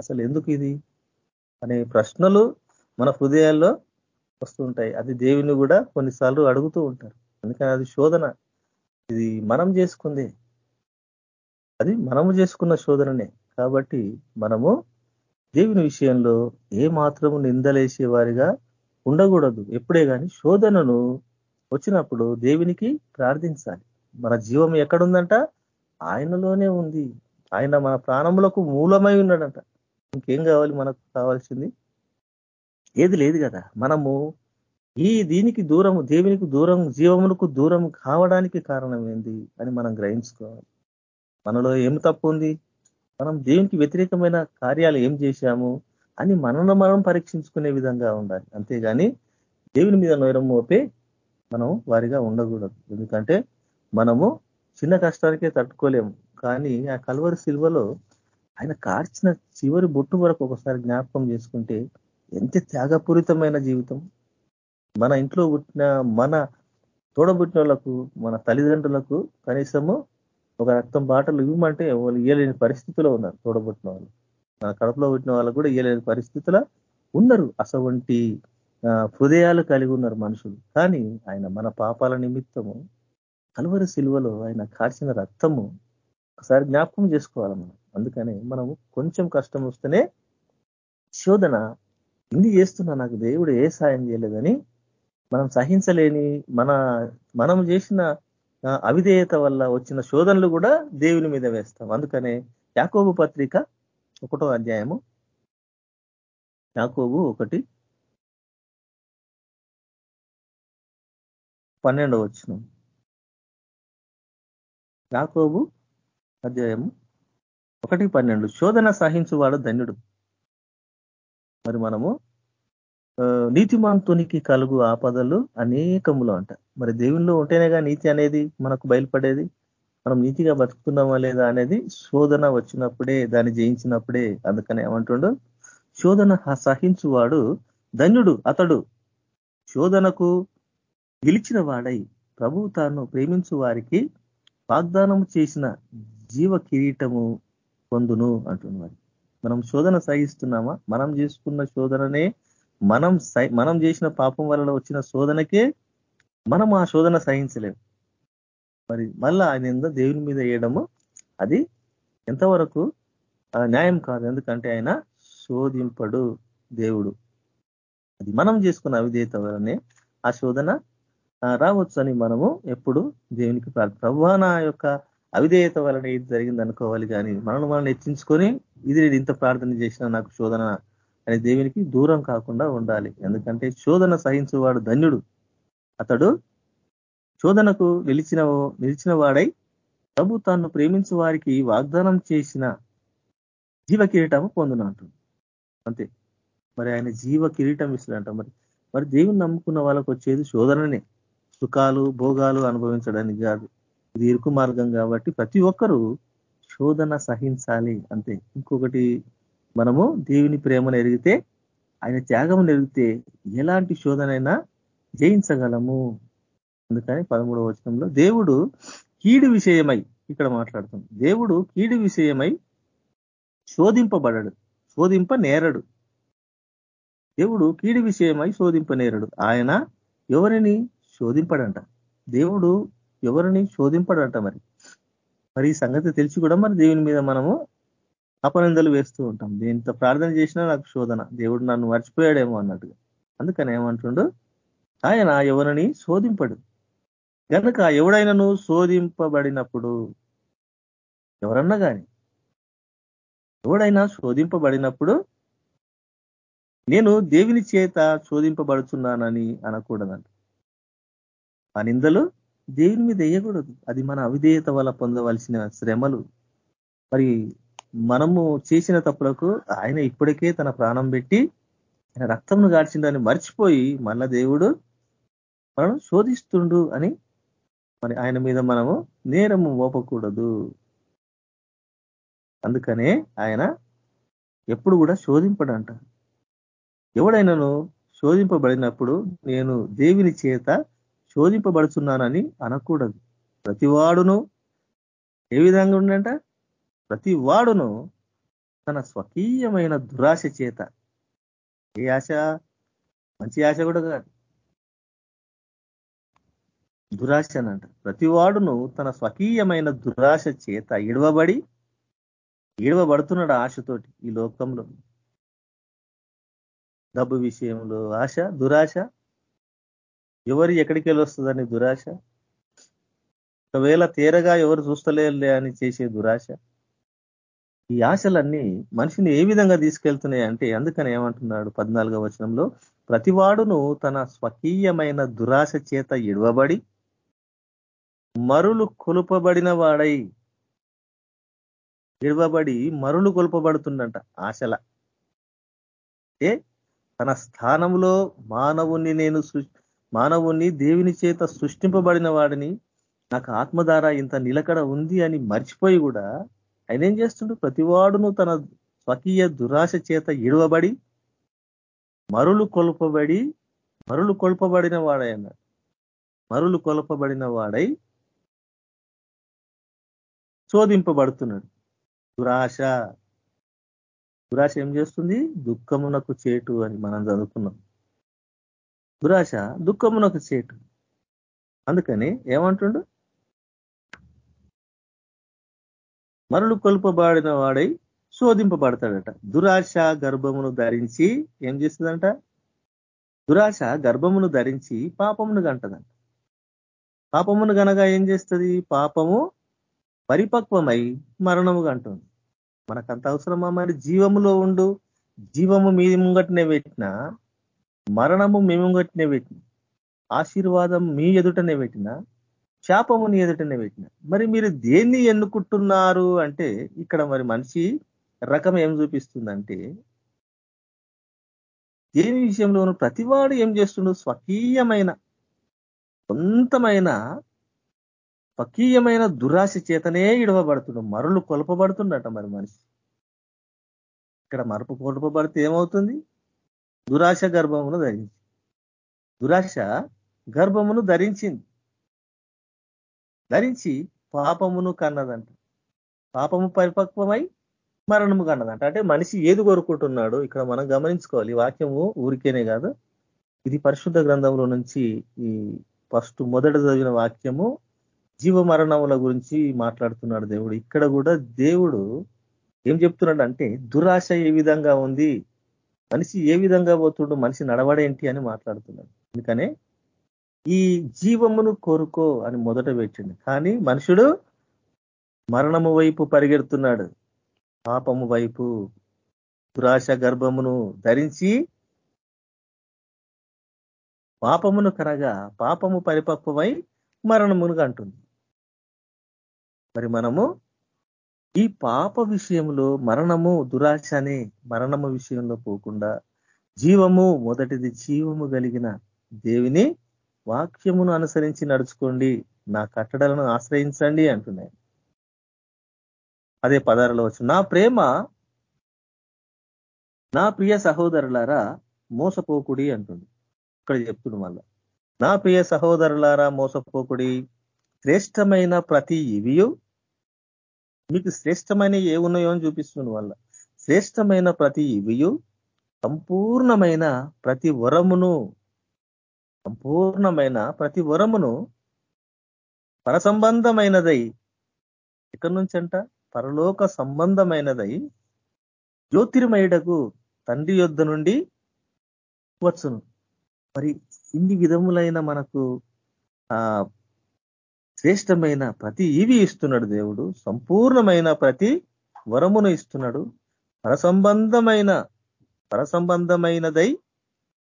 అసలు ఎందుకు ఇది? అనే ప్రశ్నలు మన హృదయాల్లో వస్తుంటాయి. అది దేవుని కూడా కొన్నిసార్లు అడుగుతూ ఉంటారు. అందుకని అది శోధన. ఇది మనం చేసుకుందే. అది మనము చేసుకున్న శోధననే. కాబట్టి మనము దేవుని విషయంలో ఏ మాత్రము నిందలేసే వారిగా ఉండకూడదు. ఎప్పుడే కానీ శోధనను వచ్చినప్పుడు దేవునికి ప్రార్థించాలి. మన జీవం ఎక్కడుందంట? ఆయనలోనే ఉంది. ఆయన మన ప్రాణములకు మూలమై ఉన్నాడంట. ఇంకేం కావాలి? మనకు కావాల్సింది ఏది లేదు కదా. మనము ఈ దీనికి దూరము దేవునికి దూరం జీవములకు దూరం కావడానికి కారణం ఏంది అని మనం గ్రహించుకోవాలి. మనలో ఏం తప్పు ఉంది? మనం దేవునికి వ్యతిరేకమైన కార్యాలు ఏం చేశాము అని మనను మనం పరీక్షించుకునే విధంగా ఉండాలి. అంతేగాని దేవుని మీద నోరం మోపే మనం వారిగా ఉండకూడదు. ఎందుకంటే మనము చిన్న కష్టానికే తట్టుకోలేము. కానీ ఆ కలువరి సిల్వలో ఆయన కార్చిన చివరి బొట్టు వరకు ఒకసారి జ్ఞాపకం చేసుకుంటే ఎంత త్యాగపూరితమైన జీవితం. మన ఇంట్లో పుట్టిన మన తోడబుట్టిన వాళ్ళకు మన తల్లిదండ్రులకు కనీసము ఒక రక్తం బాటలు ఇవ్వమంటే వాళ్ళు ఇయ్యలేని పరిస్థితిలో ఉన్నారు తోడబుట్టిన వాళ్ళు మన కడపలో పుట్టిన వాళ్ళకు కూడా ఇయ్యలేని పరిస్థితిలో ఉన్నారు. అసవంటి హృదయాలు కలిగి ఉన్నారు మనుషులు. కానీ ఆయన మన పాపాల నిమిత్తము కలువరి శిలువలో ఆయన కాల్చిన రక్తము ఒకసారి జ్ఞాపకం చేసుకోవాలి మనం. అందుకని మనము కొంచెం కష్టం వస్తేనే శోధన ఇన్ని చేస్తున్నా నాకు దేవుడు ఏ సాయం చేయలేదని మనం సహించలేని మన మనం చేసిన అవిధేయత వల్ల వచ్చిన శోధనలు కూడా దేవుని మీద వేస్తాం. అందుకనే యాకోబు పత్రిక ఒకటో అధ్యాయము యాకోబు ఒకటి పన్నెండవ వచ్చిన యాకోబు అధ్యాయము ఒకటి పన్నెండు. శోధన సహించువాడు ధన్యుడు. మరి మనము నీతిమంతునికి కలుగు ఆపదలు అనేకములు అంట. మరి దేవునిలో ఉంటేనేగా నీతి అనేది మనకు బయలుపడేది. మనం నీతిగా బతుకుతున్నామా లేదా అనేది శోధన వచ్చినప్పుడే దాన్ని జయించినప్పుడే అందుకని ఏమంటుండు? శోధన సహించువాడు ధన్యుడు అతడు. శోధనకు గెలిచిన వాడై ప్రభు తాను ప్రేమించు వారికి వాగ్దానం చేసిన జీవ కిరీటము పొందును అంటున్నారు మనం శోధన సహిస్తున్నామా మనం చేసుకున్న శోధననే మనం మనం చేసిన పాపం వల్ల వచ్చిన శోధనకే మనం ఆ శోధన సహించలేము మరి మళ్ళా ఆయన ఎంత దేవుని మీద వేయడము అది ఎంతవరకు ఆ, న్యాయం కాదు. ఎందుకంటే ఆయన శోధింపడు దేవుడు. అది మనం చేసుకున్న అవిధేయత వలనే ఆ శోధన రావచ్చు అని మనము ఎప్పుడు దేవునికి ప్రార్థన ప్రభా నా యొక్క అవిధేయత వలన ఇది జరిగింది అనుకోవాలి కానీ మనల్ని మనం హెచ్చించుకొని ఇది నేను ఇంత ప్రార్థన చేసిన నాకు శోధన అనే దేవునికి దూరం కాకుండా ఉండాలి. ఎందుకంటే శోధన సహించేవాడు ధన్యుడు. అతడు శోధనకు నిలిచిన నిలిచిన వాడై ప్రభు తాను ప్రేమించు వారికి వాగ్దానం చేసిన జీవ కిరీటము పొందునంటు అంతే. మరి ఆయన జీవ కిరీటం ఇస్తాడంట. మరి మరి దేవుని నమ్ముకున్న వాళ్ళకు వచ్చేది శోధననే. సుఖాలు భోగాలు అనుభవించడానికి కాదు. ఇది ఇరుకు మార్గం కాబట్టి ప్రతి ఒక్కరూ శోధన సహించాలి అంతే. ఇంకొకటి మనము దేవుని ప్రేమను ఎరిగితే ఆయన త్యాగం ఎరిగితే ఎలాంటి శోధనైనా జయించగలము. అందుకని పదమూడవ వచనంలో దేవుడు కీడు విషయమై ఇక్కడ మాట్లాడుతాం దేవుడు కీడు విషయమై శోధింపబడడు శోధింప నేరడు దేవుడు కీడు విషయమై శోధింప నేరడు ఆయన ఎవరిని? శోధింపడంట. దేవుడు ఎవరిని శోధింపడట మరి. మరి ఈ సంగతి తెలిసి కూడా మరి దేవుని మీద మనము అపనిందలు వేస్తూ ఉంటాం. దీంతో ప్రార్థన చేసినా నాకు శోధన. దేవుడు నన్ను మర్చిపోయాడేమో అన్నట్టుగా. అందుకని ఏమంటుండు? ఆయన ఎవరిని శోధింపడు. కనుక ఎవడైనాను శోధింపబడినప్పుడు ఎవరన్నా కానీ ఎవడైనా శోధింపబడినప్పుడు నేను దేవుని చేత శోధింపబడుతున్నానని అనకూడదంట. ఆ నిందలు దేవుని మీద వేయకూడదు. అది మన అవిధేయత వల్ల పొందవలసిన శ్రమలు. మరి మనము చేసిన తప్పులకు ఆయన ఇప్పటికే తన ప్రాణం పెట్టి ఆయన రక్తంను గార్చిందని మర్చిపోయి మళ్ళా దేవుడు మనం శోధిస్తుండు అని మరి ఆయన మీద మనము నేరము మోపకూడదు. అందుకనే ఆయన ఎప్పుడు కూడా శోధింపడంట. ఎవడైనాను శోధింపబడినప్పుడు నేను దేవుని చేత శోధింపబడుతున్నానని అనకూడదు. ప్రతివాడును ఏ విధంగా ఉండంట? ప్రతి వాడును తన స్వకీయమైన దురాశ చేత. ఏ ఆశ? మంచి ఆశ కూడా కాదు. దురాశ అనంట. ప్రతి వాడును తన స్వకీయమైన దురాశ చేత ఇడవబడి ఇడవబడుతున్నాడు ఆశతోటి ఈ లోకంలో. డబ్బు విషయంలో ఆశ దురాశ ఎవరు ఎక్కడికి వెళ్ళొస్తుందని దురాశ? ఒకవేళ తీరగా ఎవరు చూస్తలేరులే అని చేసే దురాశ? ఈ ఆశలన్నీ మనిషిని ఏ విధంగా తీసుకెళ్తున్నాయి అంటే అందుకని ఏమంటున్నాడు పద్నాలుగో వచనంలో ప్రతివాడును తన స్వకీయమైన దురాశ చేత ఇడవబడి మరులు కొలుపబడిన వాడై ఇడవబడి మరులు కొలుపబడుతుందంట ఆశల. ఏ? తన స్థానంలో మానవుణ్ణి నేను మానవుణ్ణి దేవుని చేత సృష్టింపబడిన వాడిని నాకు ఆత్మధార ఇంత నిలకడ ఉంది అని మర్చిపోయి కూడా ఆయన ఏం చేస్తుండు? ప్రతివాడును తన స్వకీయ దురాశ చేత ఇడవబడి మరులు కొలపబడి మరులు కొలపబడిన వాడై అన్నాడు. మరులు కొలపబడిన వాడై శోధింపబడుతున్నాడు. దురాశ. దురాశ ఏం చేస్తుంది? దుఃఖమునకు చేటు అని మనం చదువుకున్నాం. దురాశ ఒక చేటు. అందుకని ఏమంటుండు? మరలు కొలుపబడిన వాడై శోధింపబడతాడట. దురాశ గర్భమును ధరించి ఏం చేస్తుందంట? దురాశ గర్భమును ధరించి పాపమును గంటదంట. పాపమును గనగా ఏం చేస్తుంది? పాపము పరిపక్వమై మరణము గంటుంది. మనకంత అవసరమా మరి? జీవములో ఉండు. జీవము మీ ముంగటనే పెట్టిన మరణము మేము ముంగటనే పెట్టిన. ఆశీర్వాదం మీ ఎదుటనే పెట్టిన శాపముని ఎదుటనే పెట్టిన. మరి మీరు దేన్ని ఎన్నుకుంటున్నారు అంటే ఇక్కడ మరి మనిషి రకం ఏం చూపిస్తుందంటే దేని విషయంలోనూ ప్రతివాడు ఏం చేస్తుండో? స్వకీయమైన సొంతమైన స్వకీయమైన దురాశ చేతనే ఇడవబడుతుండు. మరులు కొలపబడుతుండట మరి మనిషి. ఇక్కడ మరపు కొలపబడితే ఏమవుతుంది? దురాశ గర్భమును ధరించి. దురాశ గర్భమును ధరించింది. ధరించి పాపమును కన్నదంట. పాపము పరిపక్వమై మరణము కన్నదంట. అంటే మనిషి ఏది కోరుకుంటున్నాడు ఇక్కడ మనం గమనించుకోవాలి. వాక్యము ఊరికేనే కాదు. ఇది పరిశుద్ధ గ్రంథంలో నుంచి ఈ ఫస్ట్ మొదట చదివిన వాక్యము. జీవ మరణముల గురించి మాట్లాడుతున్నాడు దేవుడు. ఇక్కడ కూడా దేవుడు ఏం చెప్తున్నాడు అంటే దురాశ ఏ విధంగా ఉంది? మనిషి ఏ విధంగా పోతుండో మనిషి నడవడేంటి అని మాట్లాడుతున్నాడు. అందుకనే ఈ జీవమును కోరుకో అని మొదట పెట్టిండు. కానీ మనుషుడు మరణము వైపు పరిగెడుతున్నాడు. పాపము వైపు దురాశ గర్భమును ధరించి పాపమును కనగా పాపము పరిపక్వమై మరణమును అంటుంది. మరి మనము ఈ పాప విషయంలో మరణము దురాశ అనే మరణము విషయంలో పోకుండా జీవము మొదటిది జీవము కలిగిన దేవిని వాక్యమును అనుసరించి నడుచుకోండి. నా కట్టడలను ఆశ్రయించండి అంటున్నాయి. అదే పదాలలో వచ్చు నా ప్రేమ నా ప్రియ సహోదరులారా మోసపోకుడి అంటుంది. ఇక్కడ చెప్తుడు మళ్ళా. నా ప్రియ సహోదరులారా మోసపోకుడి శ్రేష్టమైన ప్రతి ఇవియు మీకు శ్రేష్టమైన ఏ ఉన్నాయో అని చూపిస్తుంది వల్ల శ్రేష్టమైన ప్రతి ఇవియు సంపూర్ణమైన ప్రతి వరమును సంపూర్ణమైన ప్రతి వరమును పరసంబంధమైనదై ఇక్కడి నుంచి అంట పరలోక సంబంధమైనదై జ్యోతిర్మయుడకు తండ్రి యొద్ధ నుండి వచ్చును. మరి ఇన్ని విధములైన మనకు ఆ శ్రేష్టమైన ప్రతి ఇవి ఇస్తున్నాడు దేవుడు. సంపూర్ణమైన ప్రతి వరమును ఇస్తున్నాడు. పరసంబంధమైన పరసంబంధమైనదై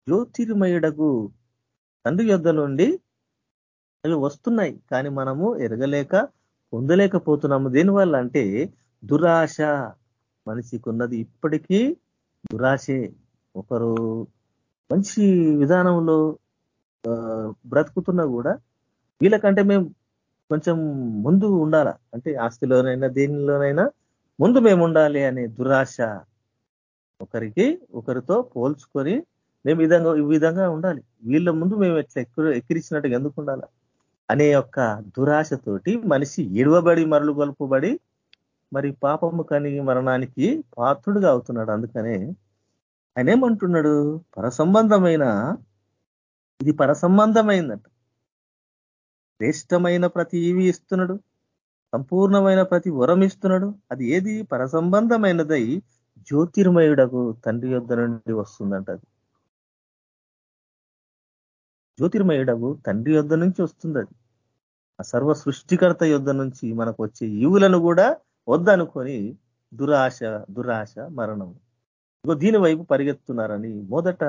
జ్యోతిర్మయుడకు తండ్రి యొద్ధ నుండి అవి వస్తున్నాయి కానీ మనము ఎరగలేక పొందలేకపోతున్నాము. దేనివల్ల అంటే దురాశ. మనిషికి ఉన్నది ఇప్పటికీ దురాశే. ఒకరు మంచి విధానంలో బ్రతుకుతున్నా కూడా వీళ్ళకంటే మేము కొంచెం ముందు ఉండాల? అంటే ఆస్తిలోనైనా దేనిలోనైనా ముందు మేము ఉండాలి అనే దురాశ ఒకరికి ఒకరితో పోల్చుకొని మేము విధంగా ఈ విధంగా ఉండాలి. వీళ్ళ ముందు మేము ఎట్లా ఎక్కువ ఎక్కిరిచినట్టుగా ఎందుకు ఉండాలా? అనే యొక్క దురాశతోటి మనిషి ఎడవబడి మరలు గొలుపుబడి మరి పాపము కని మరణానికి పాత్రుడుగా అవుతున్నాడు. అందుకనే ఆయన ఏమంటున్నాడు? పరసంబంధమైన ఇది పరసంబంధమైందట. శ్రేష్టమైన ప్రతి ఇవి ఇస్తున్నాడు. సంపూర్ణమైన ప్రతి వరం ఇస్తున్నాడు. అది ఏది? పరసంబంధమైనదై జ్యోతిర్మయుడకు తండ్రి యొద్ధ నుండి వస్తుందంట అది. జ్యోతిర్మయుడకు తండ్రి యొద్ధ నుంచి వస్తుంది అది ఆ సర్వ సృష్టికర్త యుద్ధ నుంచి మనకు వచ్చే ఈవులను కూడా వద్దనుకొని దురాశ దురాశ మరణం. ఇంకో దీని వైపు పరిగెత్తున్నారని మొదట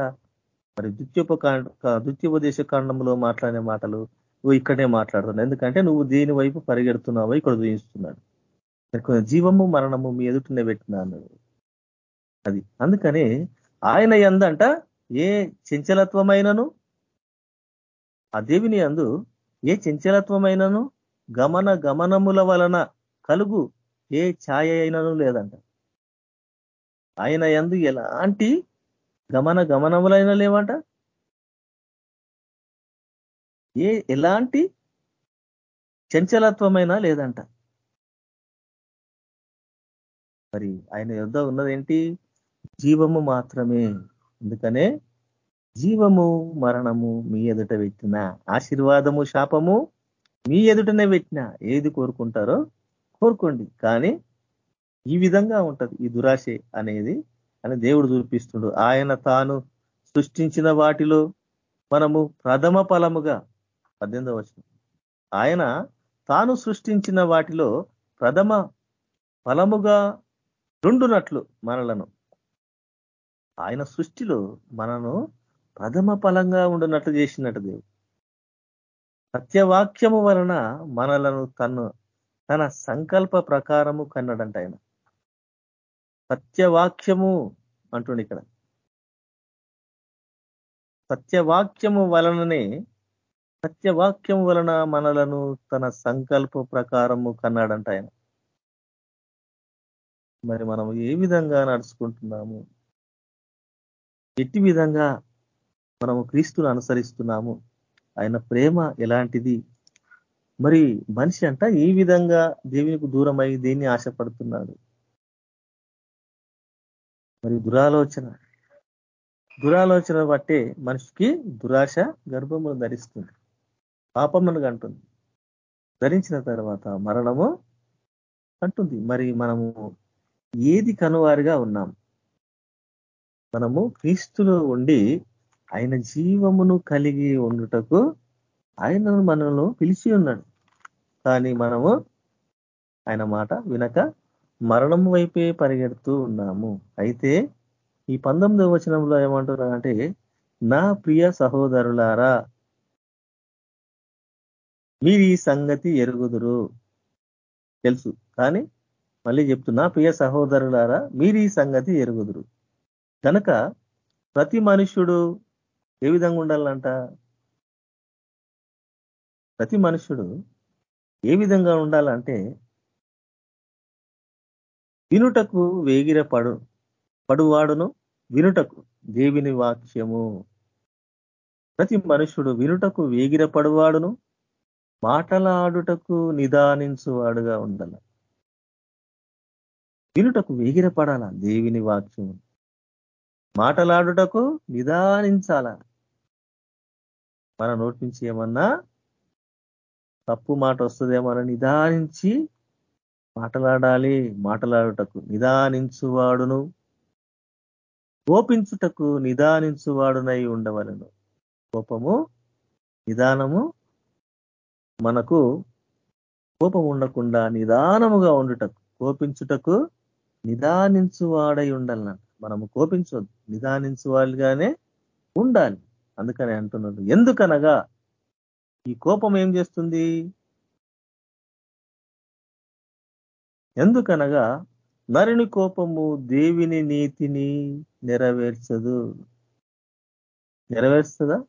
మరి ద్వితీయోపకాండ ద్వితీయోపదేశ కాండంలో మాట్లాడే మాటలు నువ్వు ఇక్కడే మాట్లాడుతున్నావు. ఎందుకంటే నువ్వు దీని వైపు పరిగెడుతున్నావు ఇక్కడ చూపిస్తున్నాడు. జీవము మరణము మీ ఎదుటనే పెట్టినా అన్నాడు. అది. అందుకనే ఆయన ఎందంట ఏ చంచలత్వమైనను? ఆ దేవిని అందు ఏ చంచలత్వమైనను? గమన గమనముల వలన కలుగు ఏ ఛాయ అయినను లేదంట. ఆయన ఎందు ఎలాంటి గమన గమనములైన లేవంట ఏ ఎలాంటి చంచలత్వమైనా లేదంట. మరి ఆయన యుద్ధ ఉన్నదేంటి? జీవము మాత్రమే. అందుకనే జీవము మరణము మీ ఎదుట పెట్టిన. ఆశీర్వాదము శాపము మీ ఎదుటనే పెట్టిన. ఏది కోరుకుంటారో కోరుకోండి. కానీ ఈ విధంగా ఉంటది ఈ దురాశ అనేది అని దేవుడు చూపిస్తుడు. ఆయన తాను సృష్టించిన వాటిలో మనము ప్రథమ ఫలముగా పద్దెనిమిదవ వచనం. ఆయన తాను సృష్టించిన వాటిలో ప్రథమ ఫలముగా రెండునట్లు మనలను. ఆయన సృష్టిలో మనను ప్రథమ ఫలంగా ఉండునట్లు చేసినట్టు దేవుడు. సత్యవాక్యము వలన మనలను తను తన సంకల్ప ప్రకారము కన్నాడంట ఆయన. సత్యవాక్యము అంటుండి ఇక్కడ. సత్యవాక్యము వలననే సత్యవాక్యం వలన మనలను తన సంకల్ప ప్రకారము కన్నాడంట ఆయన. మరి మనం ఏ విధంగా నడుచుకుంటున్నాము? ఎట్టి విధంగా మనము క్రీస్తును అనుసరిస్తున్నాము? ఆయన ప్రేమ ఎలాంటిది? మరి మనిషి అంట ఈ విధంగా దేవునికి దూరమై దేన్ని ఆశపడుతున్నాడు? మరి దురాలోచన. దురాలోచన బట్టే మనిషికి దురాశ గర్భమును ధరిస్తుంది. పాపమును అంటుంది. ధరించిన తర్వాత మరణము అంటుంది. మరి మనము ఏది కనువారిగా ఉన్నాం? మనము క్రీస్తులో ఉండి ఆయన జీవమును కలిగి ఉండుటకు ఆయన మనలో పిలిచి ఉన్నాడు. కానీ మనము ఆయన మాట వినక మరణం వైపే పరిగెడుతూ ఉన్నాము. అయితే ఈ పంతొమ్మిదవ వచనంలో ఏమంటున్నారంటే నా ప్రియ సహోదరులారా మీరు ఈ సంగతి ఎరుగుదురు. తెలుసు. కానీ మళ్ళీ చెప్తున్నా ప్రియ సహోదరులారా మీరు ఈ సంగతి ఎరుగుదురు. కనుక ప్రతి మనుష్యుడు ఏ విధంగా ఉండాలంట? ప్రతి మనుష్యుడు ఏ విధంగా ఉండాలంటే వినుటకు వేగిర పడు పడువాడును వినుటకు దేవిని వాక్యము. ప్రతి మనుష్యుడు వినుటకు వేగిర పడువాడును మాటలాడుటకు నిదానించువాడుగా ఉండాల వినుటకు వేగిరపడాల దేవిని వాక్యం మాటలాడుటకు నిదానించాల? మన నోటి నుంచి ఏమన్నా తప్పు మాట వస్తుందేమన్నా నిదానించి మాటలాడాలి. మాటలాడుటకు నిదానించువాడును కోపించుటకు నిదానించువాడునై ఉండవలను. కోపము నిదానము మనకు కోపం ఉండకుండా నిదానముగా ఉండుటకు కోపించుటకు నిదానించువాడై ఉండాలన్న. మనము కోపించవద్దు నిదానించు వాళ్ళుగానే ఉండాలి. అందుకని అంటున్నాడు. ఎందుకనగా ఈ కోపం ఏం చేస్తుంది? ఎందుకనగా నరుని కోపము దేవిని నీతిని నెరవేర్చదు. నెరవేర్చదా?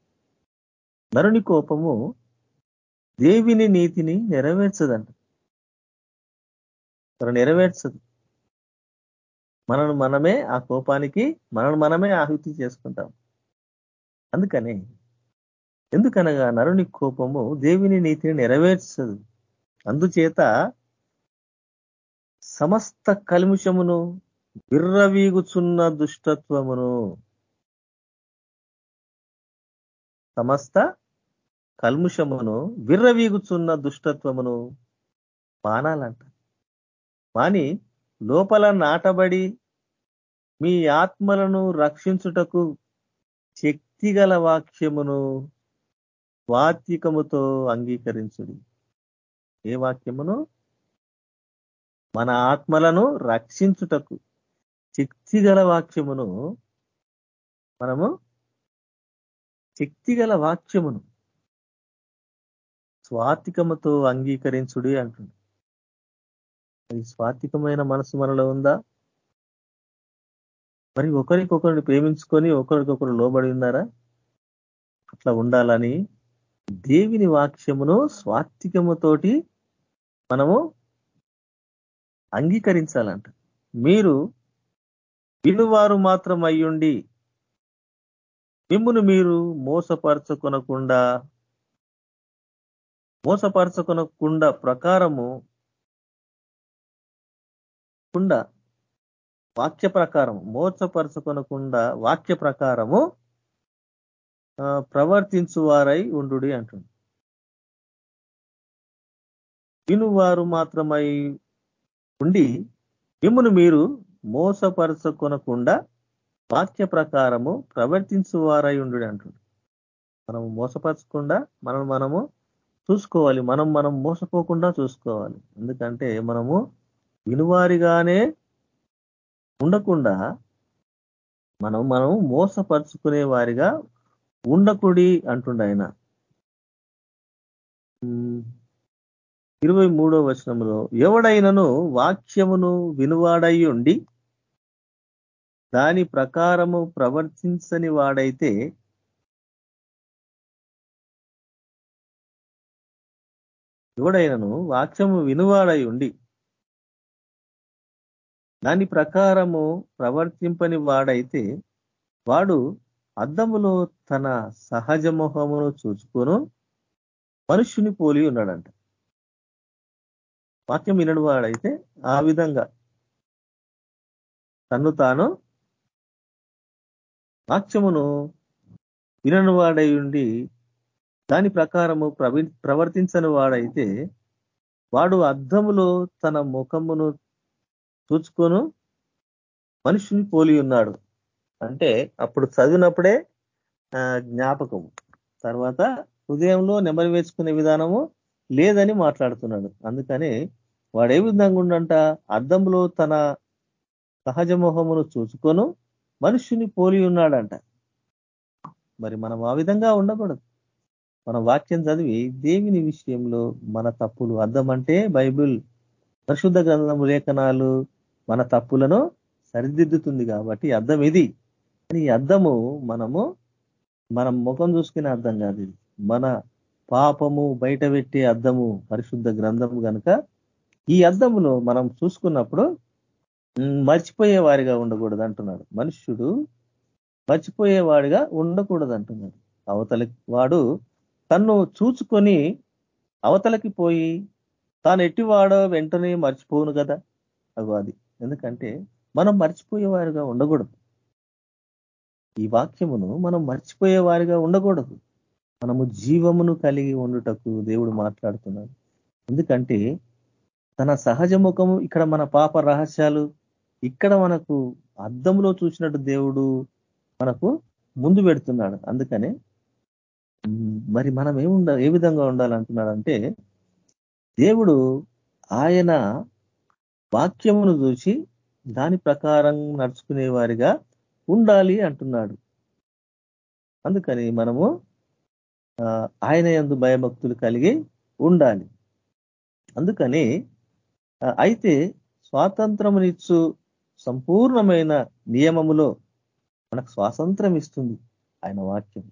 నరుని కోపము దేవిని నీతిని నెరవేర్చదంట. నెరవేర్చదు. మనను మనమే ఆ కోపానికి మనను మనమే ఆహుతి చేసుకుంటాం. అందుకనే ఎందుకనగా నరుని కోపము దేవిని నీతిని నెరవేర్చదు. అందుచేత సమస్త కలుముషమును విర్రవీగుచున్న దుష్టత్వమును సమస్త కల్ముషమును విర్రవీగుచున్న దుష్టత్వమును మానాలంట. మాని లోపల నాటబడి మీ ఆత్మలను రక్షించుటకు శక్తిగల వాక్యమును వాత్వికముతో అంగీకరించుడి. ఏ వాక్యమును? మన ఆత్మలను రక్షించుటకు శక్తిగల వాక్యమును మనము శక్తిగల వాక్యమును స్వాతికముతో అంగీకరించుడి అంటుంది అది స్వాతికమైన మనసు మనలో ఉందా? మరి ఒకరికొకరిని ప్రేమించుకొని ఒకరికొకరు లోబడి ఉన్నారా? అట్లా ఉండాలని దేవిని వాక్యమును స్వాత్వికముతోటి మనము అంగీకరించాలంట. మీరు వినువారు మాత్రం అయ్యుండి మిమ్మును మీరు మోసపరచుకొనకుండా మోసపరచుకొనకుండా ప్రకారము కుండా వాక్య ప్రకారం మోసపరచుకొనకుండా వాక్య ప్రకారము ప్రవర్తించు వారై ఉండు అంటుంది. వినువారు మాత్రమై ఉండి మిమ్మును మీరు మోసపరచుకొనకుండా వాక్య ప్రకారము ప్రవర్తించు వారై ఉండు అంటుంది. మనము మోసపరచకుండా మనం మనము చూసుకోవాలి. మనం మనం మోసపోకుండా చూసుకోవాలి. ఎందుకంటే మనము వినువారిగానే ఉండకుండా మనం మనం మోసపరుచుకునే వారిగా ఉండకుడి అంటుండ ఆయన. ఇరవై మూడో వచనంలో ఎవడైనను వాక్యమును వినువాడై ఉండి దాని ప్రకారము ప్రవర్తించని వాడైతే ఎవడైనను వాక్యము వినువాడై ఉండి దాని ప్రకారము ప్రవర్తింపని వాడైతే వాడు అద్దములో తన సహజ మొహమును చూసుకొని మనుష్యుని పోలి ఉన్నాడంట. వాక్యం వినడు వాడైతే ఆ విధంగా తన్ను తాను వాక్యమును వినని వాడై ఉండి దాని ప్రకారము ప్రవర్తించని వాడైతే వాడు అర్థములో తన ముఖమును చూచుకొను మనుషుని పోలి ఉన్నాడు. అంటే అప్పుడు చదివినప్పుడే జ్ఞాపకం. తర్వాత హృదయంలో నెమరు వేసుకునే విధానము లేదని మాట్లాడుతున్నాడు. అందుకని వాడు ఏ విధంగా ఉండంట? అద్దంలో తన సహజ మొహమును చూసుకొను మనుషుని పోలి ఉన్నాడంట. మరి మనం ఆ విధంగా ఉండకూడదు. మనం వాక్యం చదివి దేవుని విషయంలో మన తప్పులు అర్థం అంటే బైబిల్ పరిశుద్ధ గ్రంథము లేఖనాలు మన తప్పులను సరిదిద్దుతుంది కాబట్టి అర్థం ఇది. ఈ అర్థము మనము మనం ముఖం చూసుకునే అర్థం కాదు ఇది. మన పాపము బయట పెట్టే అర్థము పరిశుద్ధ గ్రంథము కనుక ఈ అర్థములో మనం చూసుకున్నప్పుడు మర్చిపోయే వారిగా ఉండకూడదు అంటున్నాడు. మనుష్యుడు మర్చిపోయేవాడిగా ఉండకూడదు అంటున్నాడు. అవతలి వాడు తన్ను చూచుకొని అవతలకి పోయి తాను ఎట్టివాడో వెంటనే మర్చిపోను కదా? అగో అది. ఎందుకంటే మనం మర్చిపోయేవారుగా ఉండకూడదు. ఈ వాక్యమును మనం మర్చిపోయేవారిగా ఉండకూడదు. మనము జీవమును కలిగి ఉండుటకు దేవుడు మాట్లాడుతున్నాడు. ఎందుకంటే తన సహజ ముఖము ఇక్కడ మన పాప రహస్యాలు ఇక్కడ మనకు అద్దంలో చూసినట్టు దేవుడు మనకు ముందు పెడుతున్నాడు. అందుకనే మరి మనం ఏముండ ఏ విధంగా ఉండాలంటున్నాడంటే దేవుడు ఆయన వాక్యమును చూసి దాని ప్రకారం నడుచుకునే వారిగా ఉండాలి అంటున్నాడు. అందుకని మనము ఆయన ఎందు భయభక్తులు కలిగి ఉండాలి. అందుకని అయితే స్వాతంత్రమునిచ్చు సంపూర్ణమైన నియమములో మనకు స్వాతంత్రం ఇస్తుంది ఆయన వాక్యం.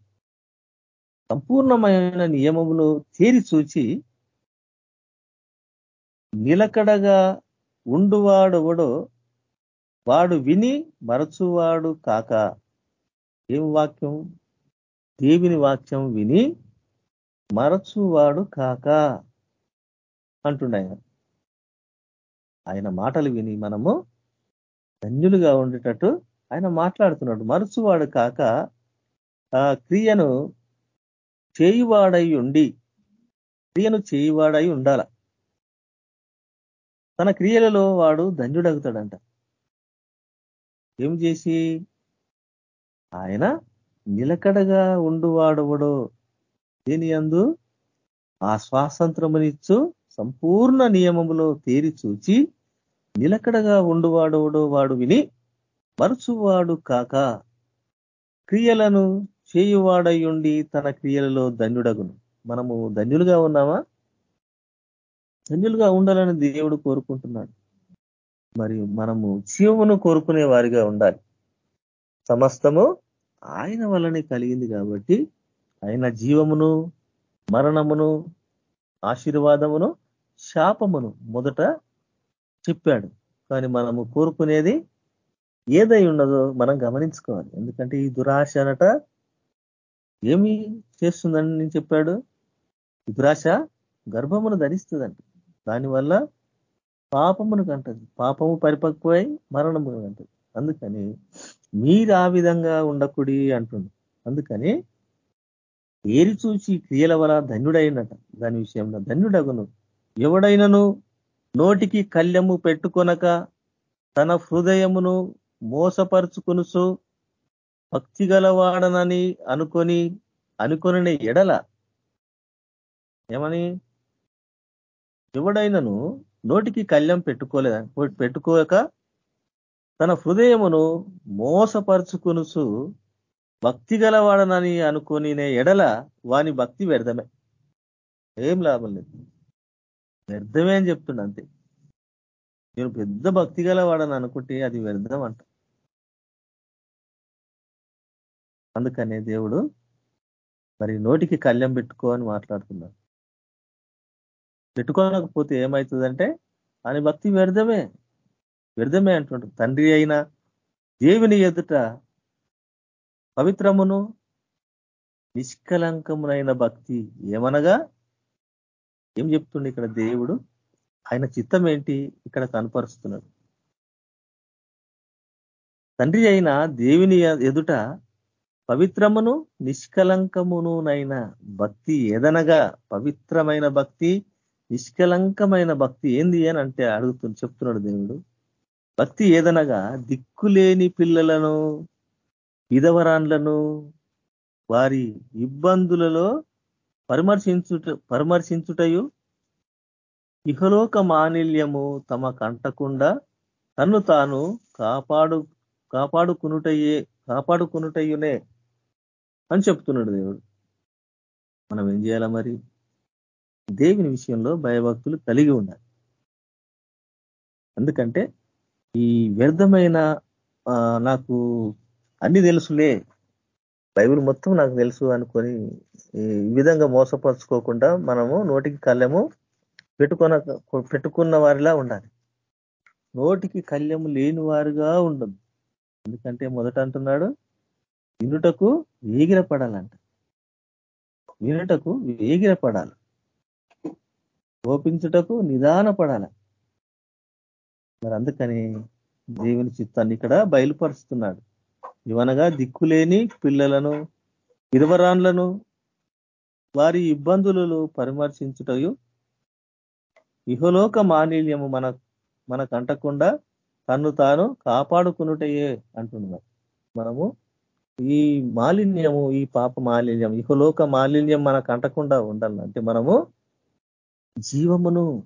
సంపూర్ణమైన నియమమును తేరి చూచి నిలకడగా ఉండువాడెవడో వాడు విని మరచువాడు కాక. ఏం వాక్యం? దేవుని వాక్యం విని మరచువాడు కాక అంటుండ ఆయన ఆయన మాటలు విని మనము ధన్యులుగా ఉండేటట్టు ఆయన మాట్లాడుతున్నాడు. మరచువాడు కాక ఆ క్రియను చేయువాడై ఉండి క్రియను చేయువాడై ఉండాల తన క్రియలలో వాడు ధన్యుడగుతాడంట. ఏం చేసి ఆయన నిలకడగా ఉండువాడవడో? దీని అందు ఆ స్వాతంత్రమునిచ్చు సంపూర్ణ నియమములో తేరి చూచి నిలకడగా ఉండువాడవడో వాడు విని మరుచువాడు కాక క్రియలను చేయువాడయుండి తన క్రియలలో ధన్యుడగును. మనము ధన్యులుగా ఉన్నామా? ధన్యులుగా ఉండాలని దేవుడు కోరుకుంటున్నాడు. మరి మనము జీవమును కోరుకునే వారిగా ఉండాలి. సమస్తము ఆయన వల్లనే కలిగింది కాబట్టి ఆయన జీవమును మరణమును ఆశీర్వాదమును శాపమును మొదట చెప్పాడు. కానీ మనము కోరుకునేది ఏదై ఉన్నదో మనం గమనించుకోవాలి. ఎందుకంటే ఈ దురాశ అనట ఏమి చేస్తుందని నేను చెప్పాడు? దురాశ గర్భమును ధరిస్తుందంట. దానివల్ల పాపమును కంటది పాపము పరిపక్వై మరణమును కంటది అందుకని మీరు ఆ విధంగా ఉండకుడి అంటుంది అందుకని ఏరి చూచి క్రియల వల్ల ధన్యుడైనట. దాని విషయంలో ధన్యుడగును. ఎవడైనను నోటికి కళ్యము పెట్టుకొనక తన హృదయమును మోసపరుచుకునుసు భక్తి గలవాడనని అనుకొని అనుకొని ఎడల ఏమని? ఎవడైనను నోటికి కళ్యం పెట్టుకోలేద పెట్టుకోక తన హృదయమును మోసపరుచుకునుసు భక్తి గలవాడనని అనుకొని ఎడల వాని భక్తి వ్యర్థమే. ఏం లాభం లేదు. వ్యర్థమే అని చెప్తుండ అంతే. నేను పెద్ద భక్తి గలవాడని అనుకుంటే అది వ్యర్థం అంట. అందుకనే దేవుడు మరి నోటికి కళ్ళెం పెట్టుకో అని మాట్లాడుతున్నాడు. పెట్టుకోనకపోతే ఏమవుతుందంటే అని భక్తి వ్యర్థమే. వ్యర్థమే అంటుంటారు తండ్రి అయినా దేవుని ఎదుట పవిత్రమును నిష్కలంకమునైన భక్తి ఏమనగా? ఏం చెప్తుండే ఇక్కడ దేవుడు? ఆయన చిత్తం ఏంటి? ఇక్కడ కనపరుస్తున్నాడు. తండ్రి అయిన దేవుని ఎదుట పవిత్రమును నిష్కలంకమునునైన భక్తి ఏదనగా పవిత్రమైన భక్తి నిష్కలంకమైన భక్తి ఏంది అని అంటే అడుగుతుంది చెప్తున్నాడు దేవుడు. భక్తి ఏదనగా దిక్కులేని పిల్లలను విధవరాన్లను వారి ఇబ్బందులలో పరామర్శించుట పరామర్శించుటయు ఇహలోక మానిల్యము తమ కంటకుండా తన్ను తాను కాపాడు కాపాడుకునుటయే కాపాడుకునుటయునే అని చెప్తున్నాడు దేవుడు. మనం ఏం చేయాలా మరి? దేవుని విషయంలో భయభక్తులు కలిగి ఉండాలి. ఎందుకంటే ఈ వ్యర్థమైన నాకు అన్ని తెలుసులే బైబిల్ మొత్తం నాకు తెలుసు అనుకొని ఈ విధంగా మోసపరుచుకోకుండా మనము నోటికి కళ్ళెము పెట్టుకున్న పెట్టుకున్న వారిలా ఉండాలి. నోటికి కళ్యము లేని వారుగా ఉండదు ఎందుకంటే మొదట అంటున్నాడు వినుటకు వేగిరపడాలంట. వినుటకు వేగిరపడాలి. కోపించుటకు నిదాన పడాలి మరి అందుకని దేవుని చిత్తాన్ని ఇక్కడ బయలుపరుస్తున్నాడు. ఇవనగా దిక్కులేని పిల్లలను ఇరవరాన్లను వారి ఇబ్బందులను పరిమర్శించుటయు ఇహలోక మానిల్యము మన మనకు అంటకుండా తన్ను తాను కాపాడుకునుటయే అంటున్నారు మనము ఈ మాలిన్యము ఈ పాప మాలిన్యం ఇహలోక మాలిన్యం మనకు అంటకుండా ఉండాలి. అంటే మనము జీవమును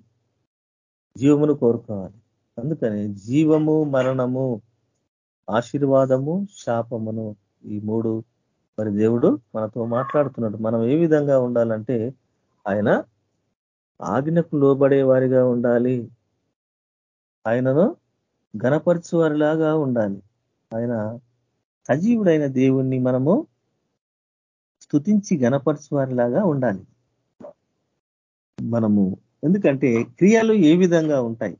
జీవమును కోరుకోవాలి. అందుకని జీవము మరణము ఆశీర్వాదము శాపమును ఈ మూడు మరి దేవుడు మనతో మాట్లాడుతున్నాడు. మనం ఏ విధంగా ఉండాలంటే ఆయన ఆజ్ఞకు లోబడే వారిగా ఉండాలి. ఆయనను గణపరచు వారిలాగా ఉండాలి. ఆయన సజీవుడైన దేవుణ్ణి మనము స్థుతించి గణపరచువారిలాగా ఉండాలి. మనము ఎందుకంటే క్రియలు ఏ విధంగా ఉంటాయి?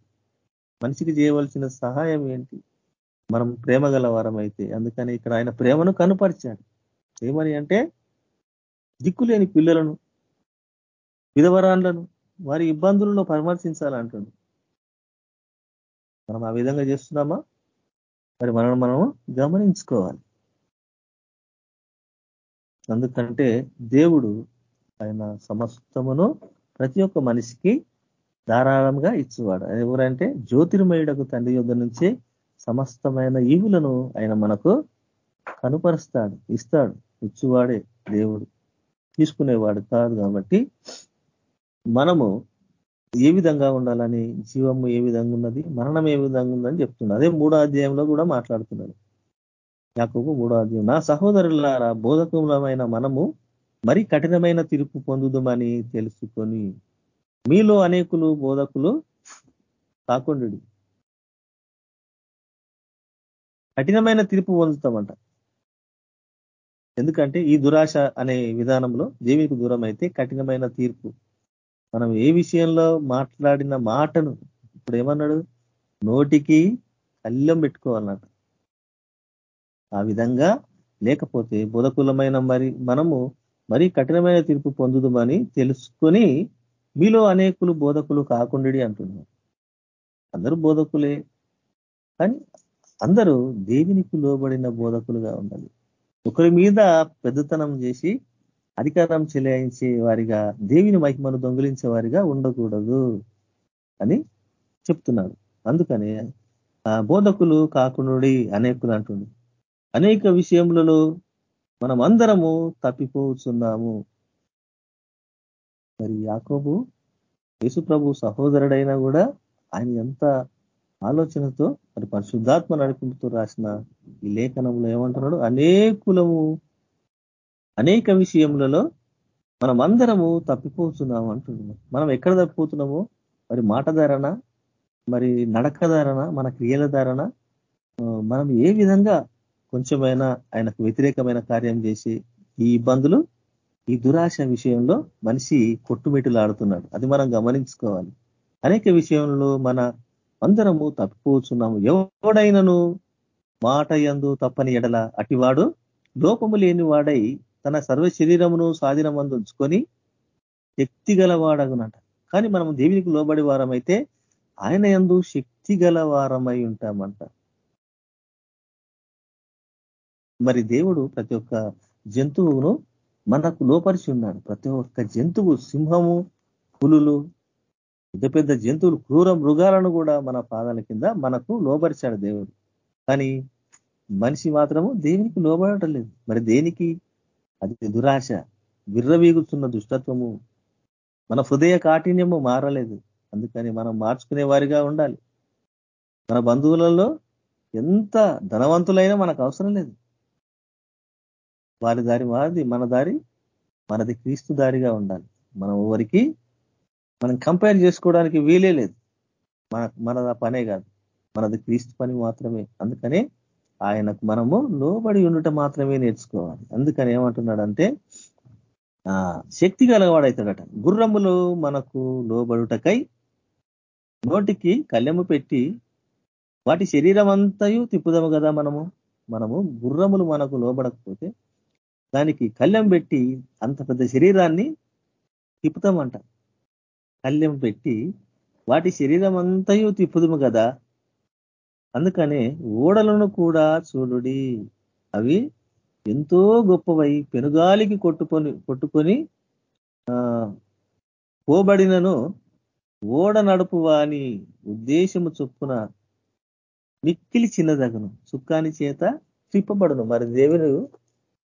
మనిషికి చేయవలసిన సహాయం ఏంటి? మనం ప్రేమ గల వారం అయితే అందుకని ఇక్కడ ఆయన ప్రేమను కనుపరిచాడు. ఏమని అంటే దిక్కులేని పిల్లలను విధవరాన్లను వారి ఇబ్బందులను పరామర్శించాలంటుండు మనం ఆ విధంగా చేస్తున్నామా? మరి మనం మనము గమనించుకోవాలి. అందుకంటే దేవుడు ఆయన సమస్తమును ప్రతి ఒక్క మనిషికి ధారాళంగా ఇచ్చేవాడు. ఎవరంటే జ్యోతిర్మయుడకు తండ్రి యుద్ధ నుంచి సమస్తమైన ఈవులను ఆయన మనకు కనుపరుస్తాడు ఇస్తాడు. ఇచ్చువాడే దేవుడు. తీసుకునేవాడు కాదు కాబట్టి మనము ఏ విధంగా ఉండాలని జీవము ఏ విధంగా ఉన్నది మరణం ఏ విధంగా ఉందని చెప్తున్నాడు. అదే మూడో అధ్యాయంలో కూడా మాట్లాడుతున్నాడు. యాకోబు మూడో అధ్యాయం. నా సహోదరులారా బోధకములమైన మనము మరి కఠినమైన తీర్పు పొందుదమని తెలుసుకొని మీలో అనేకులు బోధకులు కాకుండా కఠినమైన తీర్పు పొందుతామంట. ఎందుకంటే ఈ దురాశ అనే విధానంలో దేవికి దూరం అయితే కఠినమైన తీర్పు మనం ఏ విషయంలో మాట్లాడిన మాటను ఇప్పుడు ఏమన్నాడు నోటికి కళ్ళెం పెట్టుకోవాలన్నట ఆ విధంగా లేకపోతే బుధకులమైన మరి మనము మరి కఠినమైన తీర్పు పొందుదమని తెలుసుకొని మీలో అనేకులు బోధకులు కాకుండా అంటున్నారు అందరూ బోధకులే. కానీ అందరూ దేవునికి లోబడిన బోధకులుగా ఉండాలి. ఒకరి మీద పెద్దతనం చేసి అధికారం చెలాయించే వారిగా దేవిని మహిమను దొంగిలించే వారిగా ఉండకూడదు అని చెప్తున్నాడు అందుకనే బోధకులు కాకుండా అనేకులు అంటుంది అనేక విషయములలో మనం అందరము తప్పిపోతున్నాము మరి యాకోబు యేసుప్రభు సహోదరుడైనా కూడా ఆయన ఎంత ఆలోచనతో మరి పరిశుద్ధాత్మ నడిపింపుతో రాసిన ఈ లేఖనంలో ఏమంటున్నాడు? అనేకులము అనేక విషయములలో మనం అందరము తప్పిపోతున్నాము అంటున్నాం మనం ఎక్కడ తప్పిపోతున్నామో? మరి మాట ధారణ మరి నడక ధారణ మన క్రియల ధారణ మనం ఏ విధంగా కొంచెమైనా ఆయనకు వ్యతిరేకమైన కార్యం చేసి ఈ ఇబ్బందులు ఈ దురాశ విషయంలో మనిషి కొట్టుమిటులాడుతున్నాడు అది మనం గమనించుకోవాలి. అనేక విషయంలో మన అందరము తప్పిపోతున్నాము. ఎవడైనను మాట ఎందు తప్పని ఎడల అటివాడు లోపము లేని వాడై తన సర్వ శరీరమును స్వాధీనం ఉంచుకొని శక్తి గలవాడగునట. కానీ మనం దేవునికి లోబడి వారమైతే ఆయన ఎందు శక్తి గలవారమై ఉంటామంట. మరి దేవుడు ప్రతి ఒక్క జంతువును మనకు లోపరిచి ఉన్నాడు. ప్రతి ఒక్క జంతువు సింహము పులులు పెద్ద పెద్ద జంతువులు క్రూర మృగాలను కూడా మన పాదాల కింద మనకు లోపరిచాడు దేవుడు. కానీ మనిషి మాత్రము దేవునికి లోబడటం లేదు. మరి దేనికి అది దురాశ. విర్రవీగుతున్న దుష్టత్వము మన హృదయ కాఠిన్యము మారలేదు. అందుకని మనం మార్చుకునే వారిగా ఉండాలి. మన బంధువులలో ఎంత ధనవంతులైనా మనకు అవసరం లేదు. వారి దారి వారిది మన దారి మనది క్రీస్తు దారిగా ఉండాలి. మనం ఎవరికి మనం కంపేర్ చేసుకోవడానికి వీలే లేదు. మన మనది పనే కాదు. మనది క్రీస్తు పని మాత్రమే. అందుకనే ఆయనకు మనము లోబడి ఉండుట మాత్రమే నేర్చుకోవాలి. అందుకని ఏమంటున్నాడంటే ఆ శక్తి గలవాడవుతాడట గుర్రములు మనకు లోబడుటకై నోటికి కళ్ళెము పెట్టి వాటి శరీరం అంతయు తిప్పుదాము కదా మనము? మనము గుర్రములు మనకు లోబడకపోతే దానికి కళ్ళెం పెట్టి అంత పెద్ద శరీరాన్ని తిప్పుతామంట. కళ్ళెం పెట్టి వాటి శరీరం అంతయు తిప్పుదుము కదా అందుకనే ఓడలను కూడా చూడుడి. అవి ఎంతో గొప్పవై పెనుగాలికి కొట్టుకొని కొట్టుకొని పోబడినను ఓడ నడుపు వాని ఉద్దేశము చొప్పున మిక్కిలి చిన్నదగను. సుఖాని చేత తిప్పబడును మరి దేవుడు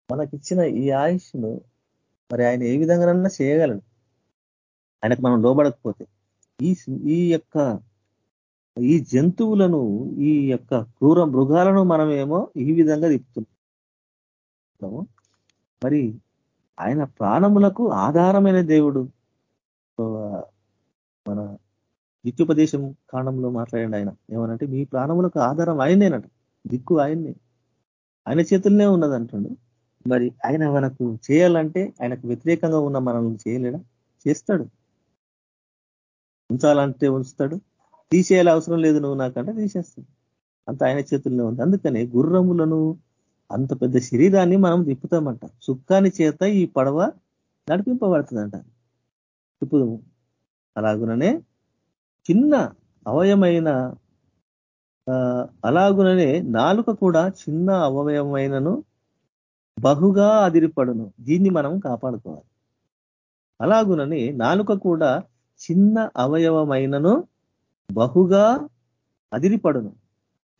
మనకిచ్చిన ఈ ఆయుష్ను మరి ఆయన ఏ విధంగానన్నా చేయగలడు ఆయనకు మనం లోబడకపోతే. ఈ ఈ యొక్క ఈ జంతువులను ఈ యొక్క క్రూర మృగాలను మనమేమో ఈ విధంగా తిప్పుతున్నాము. మరి ఆయన ప్రాణములకు ఆధారమైన దేవుడు. మన నిత్యోపదేశం కాండంలో మాట్లాడండి ఆయన. ఏమనంటే మీ ప్రాణములకు ఆధారం ఆయనేనట దిక్కు ఆయన్నే. ఆయన చేతుల్నే ఉన్నదంటుండు. మరి ఆయన మనకు చేయాలంటే ఆయనకు వ్యతిరేకంగా ఉన్న మనల్ని చేయలేడా? చేస్తాడు. ఉంచాలంటే ఉంచుతాడు. తీసేయాలి అవసరం లేదు నువ్వు నాకంటే తీసేస్తుంది అంత ఆయన చేతుల్లో ఉంది. అందుకని గుర్రములను అంత పెద్ద శరీరాన్ని మనం తిప్పుతామంట. సుక్కాని చేత ఈ పడవ నడిపింపబడుతుందంట. తిప్పుదాము. అలాగుననే చిన్న అవయమైన అలాగుననే నాలుక కూడా చిన్న అవయవమైనను బహుగా అదిరిపడును. దీన్ని మనం కాపాడుకోవాలి. అలాగునని నాలుక కూడా చిన్న అవయవమైనను బహుగా అదిరిపడును.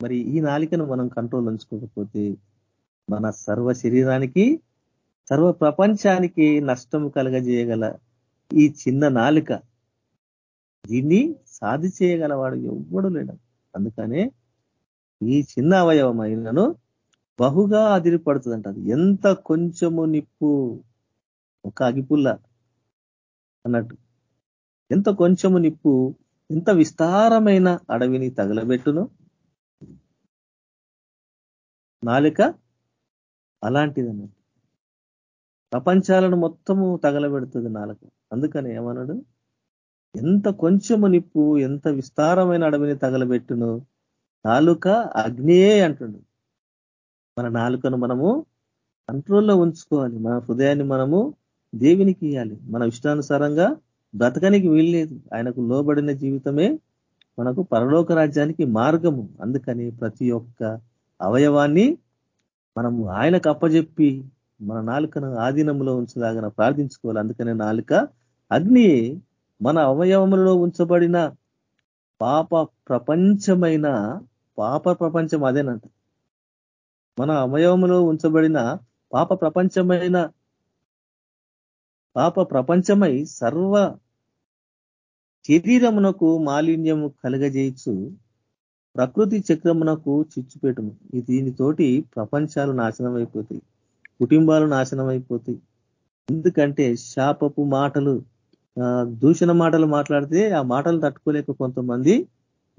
మరి ఈ నాలికను మనం కంట్రోల్ ఉంచుకోకపోతే మన సర్వ శరీరానికి సర్వ ప్రపంచానికి నష్టం కలగజేయగల ఈ చిన్న నాలిక దీన్ని సాధి చేయగలవాడు ఎవ్వడు లేడు. అందుకనే ఈ చిన్న అవయవమైనను బహుగా అదిరిపడుతుందంట. అది ఎంత కొంచెము నిప్పు ఒక అగిపుల్ల అన్నట్టు. ఎంత కొంచెము నిప్పు ఇంత విస్తారమైన అడవిని తగలబెట్టును? నాలిక అలాంటిది అన్నట్టు ప్రపంచాలను మొత్తము తగలబెడుతుంది నాలుక. అందుకని ఏమన్నాడు ఎంత కొంచెము నిప్పు ఎంత విస్తారమైన అడవిని తగలబెట్టును? నాలుక అగ్నియే అంటుండు. మన నాలుకను మనము కంట్రోల్లో ఉంచుకోవాలి. మన హృదయాన్ని మనము దేవునికి ఇవ్వాలి మన ఇష్టానుసారంగా బ్రతకనికి వీల్లేదు ఆయనకు లోబడిన జీవితమే మనకు పరలోక రాజ్యానికి మార్గము. అందుకని ప్రతి ఒక్క అవయవాన్ని మనము ఆయనకు అప్పజెప్పి మన నాలుకను ఆధీనంలో ఉంచదాగన ప్రార్థించుకోవాలి. అందుకనే నాలుక అగ్ని మన అవయవములలో ఉంచబడిన పాప ప్రపంచమైన పాప ప్రపంచం అదేనంట. మన అవయవములో ఉంచబడిన పాప ప్రపంచమైన పాప ప్రపంచమై సర్వ శరీరమునకు మాలిన్యము కలగజేయచ్చు ప్రకృతి చక్రమునకు చిచ్చుపెట్టును. ఈ దీనితోటి ప్రపంచాలు నాశనం అయిపోతాయి. కుటుంబాలు నాశనం అయిపోతాయి. ఎందుకంటే శాపపు మాటలు దూషణ మాటలు మాట్లాడితే ఆ మాటలు తట్టుకోలేక కొంతమంది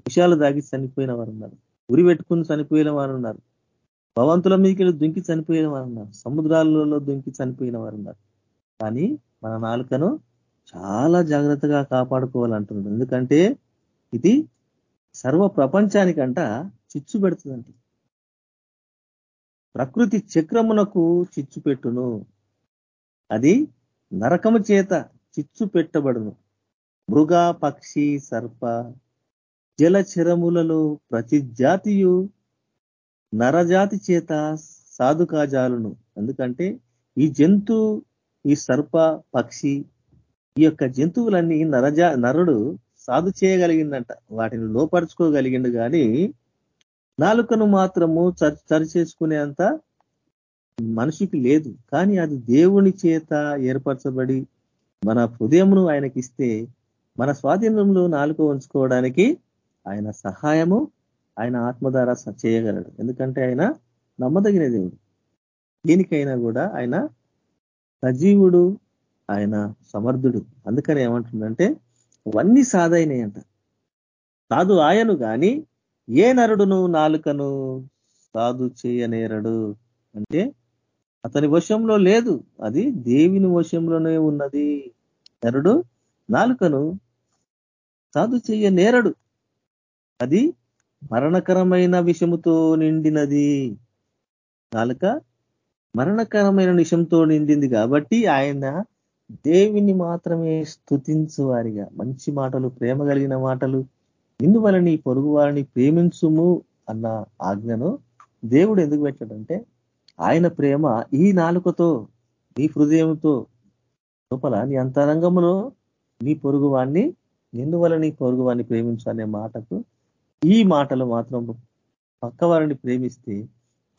విషయాలు దాగి చనిపోయిన వారు ఉన్నారు. ఉరి పెట్టుకుని చనిపోయిన వారు ఉన్నారు. భవంతుల మీదకి దుంకి చనిపోయిన వారు ఉన్నారు. సముద్రాలలో దుంకి చనిపోయిన వారు ఉన్నారు. కానీ మన నాలుకను చాలా జాగ్రత్తగా కాపాడుకోవాలంటున్నాడు ఎందుకంటే ఇది సర్వ ప్రపంచానికంట చిచ్చు పెడుతుందంట. ప్రకృతి చక్రమునకు చిచ్చు పెట్టును. అది నరకము చేత చిచ్చు పెట్టబడును. మృగ పక్షి సర్ప జలచరములలో ప్రతి జాతియు నరజాతి చేత సాధుకాజాలను. ఎందుకంటే ఈ జంతు ఈ సర్ప పక్షి ఈ యొక్క జంతువులన్నీ నరజా నరుడు సాధు చేయగలిగిందంట. వాటిని లోపరుచుకోగలిగిండు కానీ నాలుకను మాత్రము చరి చేసుకునేంత మనిషికి లేదు. కానీ అది దేవుని చేత ఏర్పరచబడి మన హృదయమును ఆయనకి ఇస్తే మన స్వాధీనంలో నాలుక ఉంచుకోవడానికి ఆయన సహాయము ఆయన ఆత్మ ద్వారా చేయగలడు. ఎందుకంటే ఆయన నమ్మదగిన దేవుడు. దేనికైనా కూడా ఆయన సజీవుడు ఆయన సమర్థుడు. అందుకని ఏమంటుందంటే అవన్నీ సాధైనాయంట. సాధు ఆయను గాని ఏ నరుడును నాలుకను సాధు చేయనేరడు అంటే అతని వశంలో లేదు. అది దేవిని వశంలోనే ఉన్నది. నరుడు నాలుకను సాధు చెయ్య నేరడు. అది మరణకరమైన విషముతో నిండినది. నాలుక మరణకరమైన నిషంతో నిండింది కాబట్టి ఆయన దేవిని మాత్రమే స్థుతించు వారిగా మంచి మాటలు ప్రేమ కలిగిన మాటలు ఇందువలని పొరుగు వారిని ప్రేమించుము అన్న ఆజ్ఞను దేవుడు ఎందుకు పెట్టాడంటే ఆయన ప్రేమ ఈ నాలుకతో నీ హృదయంతో లోపల నీ అంతరంగంలో నీ పొరుగు వాడిని ఎందువల్ల నీ పొరుగు వాడిని ప్రేమించు అనే మాటకు ఈ మాటలు మాత్రం పక్క వారిని ప్రేమిస్తే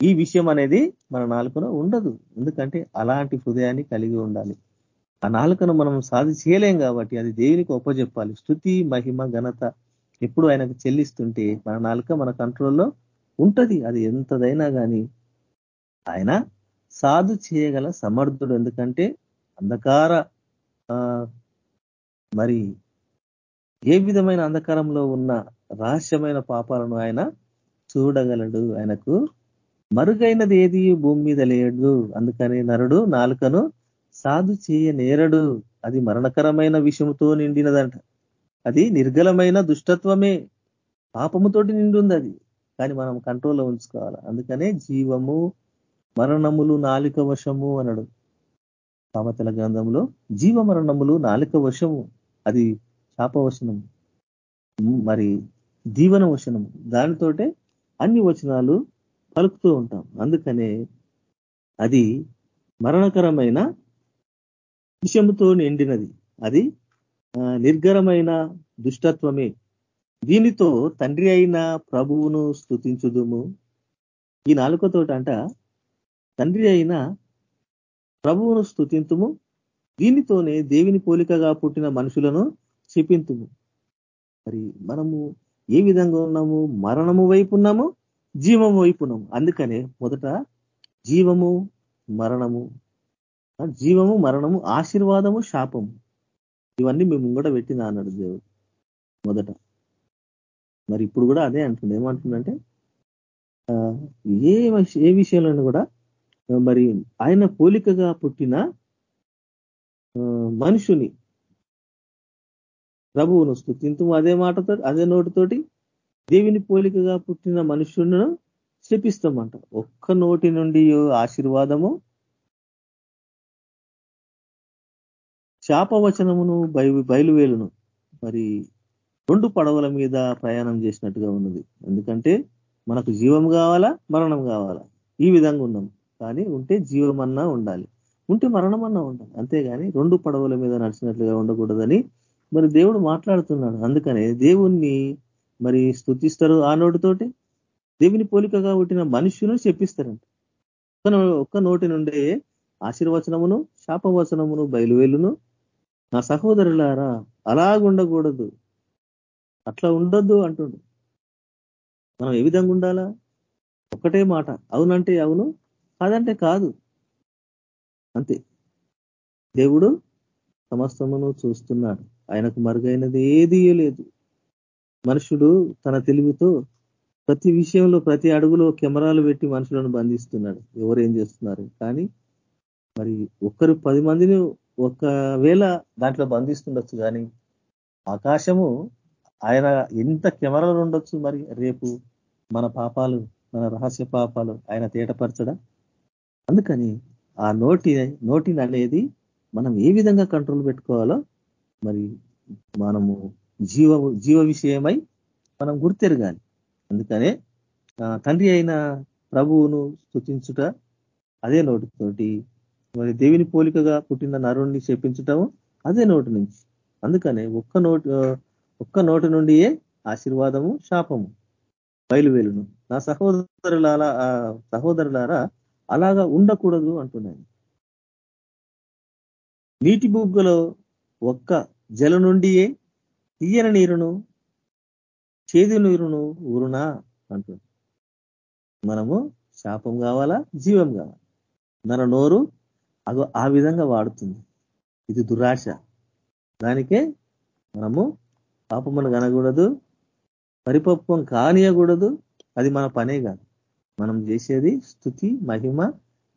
ఈ విషయం అనేది మన నాలుకన ఉండదు. ఎందుకంటే అలాంటి హృదయాన్ని కలిగి ఉండాలి. ఆ నాలుకను మనం సాధి చేయలేం కాబట్టి అది దేవునికి ఒప్పజెప్పాలి. స్థుతి మహిమ ఘనత ఎప్పుడు ఆయనకు చెల్లిస్తుంటే మన నాలుక మన కంట్రోల్లో ఉంటది. అది ఎంతదైనా కానీ ఆయన సాధు చేయగల సమర్థుడు. ఎందుకంటే అంధకార మరి ఏ విధమైన అంధకారంలో ఉన్న రహస్యమైన పాపాలను ఆయన చూడగలడు. ఆయనకు మరుగైనది ఏది? భూమి మీద లేడు. అందుకని నరుడు నాలుకను సాధు చేయ నేరడు. అది మరణకరమైన విషముతో నిండినదంట. అది నిర్గలమైన దుష్టత్వమే. పాపముతోటి నిండుంది అది. కానీ మనం కంట్రోల్లో ఉంచుకోవాలి. అందుకనే జీవము మరణములు నాలిక వశము అనడు. సామతల గ్రంథంలో జీవ మరణములు నాలిక వశము. అది శాపవచనము మరి దీవన వచనము దానితోటే అన్ని వచనాలు పలుకుతూ ఉంటాం. అందుకనే అది మరణకరమైన విషముతో నిండినది. అది నిర్గరమైన దుష్టత్వమే. దీనితో తండ్రి అయిన ప్రభువును స్థుతించుదుము ఈ నాలుకతోట అంట తండ్రి అయిన ప్రభువును స్థుతింతుము దీనితోనే దేవుని పోలికగా పుట్టిన మనుషులను చెప్పింతుము. మరి మనము ఏ విధంగా ఉన్నాము? మరణము వైపు ఉన్నాము? జీవము వైపునం అందుకనే మొదట జీవము మరణము జీవము మరణము ఆశీర్వాదము శాపము. ఇవన్నీ మేము ముంగట పెట్టిన అన్నాడు దేవుడు. మొదట. మరి ఇప్పుడు కూడా అదే అంటుంది. ఏమంటుందంటే ఏ ఏ విషయంలో కూడా మరి ఆయన పోలికగా పుట్టిన మనుషుని ప్రభువును స్థుతింతు అదే మాటతో అదే నోటితోటి దేవిని పోలికగా పుట్టిన మనుషులను శపిస్తామంట. ఒక్క నోటి నుండి ఆశీర్వాదము శాపవచనమును బయలు బయలువేలును మరి రెండు పడవల మీద ప్రయాణం చేసినట్టుగా ఉన్నది. ఎందుకంటే మనకు జీవం కావాలా మరణం కావాలా? ఈ విధంగా ఉన్నాం. కానీ ఉంటే జీవమన్నా ఉండాలి. ఉంటే మరణమన్నా ఉండాలి. అంతేగాని రెండు పడవల మీద నడిచినట్లుగా ఉండకూడదని మరి దేవుడు మాట్లాడుతున్నాడు. అందుకనే దేవుణ్ణి మరి స్థుతిస్తారు ఆ నోటితోటి? దేవుని పోలికగా పుట్టిన మనుషులను చెప్పిస్తారంట ఒక్క నోటి నుండే ఆశీర్వచనమును శాపవచనమును బయలువేలును నా సహోదరులారా అలాగుండకూడదు. అట్లా ఉండొద్దు అంటుండు. మనం ఏ విధంగా ఉండాలా? ఒకటే మాట. అవునంటే అవును కాదంటే కాదు. అంతే. దేవుడు సమస్తమును చూస్తున్నాడు. ఆయనకు మరుగైనది ఏదీ లేదు. మనుషుడు తన తెలివితో ప్రతి విషయంలో ప్రతి అడుగులో కెమెరాలు పెట్టి మనుషులను బంధిస్తున్నాడు. ఎవరు ఏం చేస్తున్నారు? కానీ మరి ఒక్కరు పది మందిని ఒకవేళ దాంట్లో బంధిస్తుండొచ్చు కానీ ఆకాశము ఆయన ఎంత కెమెరాలు ఉండొచ్చు మరి? రేపు మన పాపాలు మన రహస్య పాపాలు ఆయన తేటపరచడా? అందుకని ఆ నోటి నోటిని అనేది మనం ఏ విధంగా కంట్రోల్ పెట్టుకోవాలో మరి మనము జీవ జీవ విషయమై మనం గుర్తెరగాలి. అందుకనే తండ్రి అయిన ప్రభువును స్థుతించుట అదే నోటితోటి మరి దేవుని పోలికగా పుట్టిన నరుణ్ణి చెప్పించటము అదే నోటి నుంచి. అందుకనే ఒక్క నోటు ఒక్క నోటి నుండియే ఆశీర్వాదము శాపము బయలువేలును. నా సహోదరులారా సహోదరులారా అలాగా ఉండకూడదు అంటున్నాను నీటి బుగ్గలో ఒక్క జల నుండియే తీయని నీరును చేదు నీరును ఊరునా అంటుంది. మనము శాపం కావాలా? జీవం కావాలి? మన నోరు అగో ఆ విధంగా వాడుతుంది. ఇది దురాశ. దానికే మనము పాపమును కనకూడదు పరిపక్వం కానియకూడదు. అది మన పనే కాదు. మనం చేసేది స్థుతి మహిమ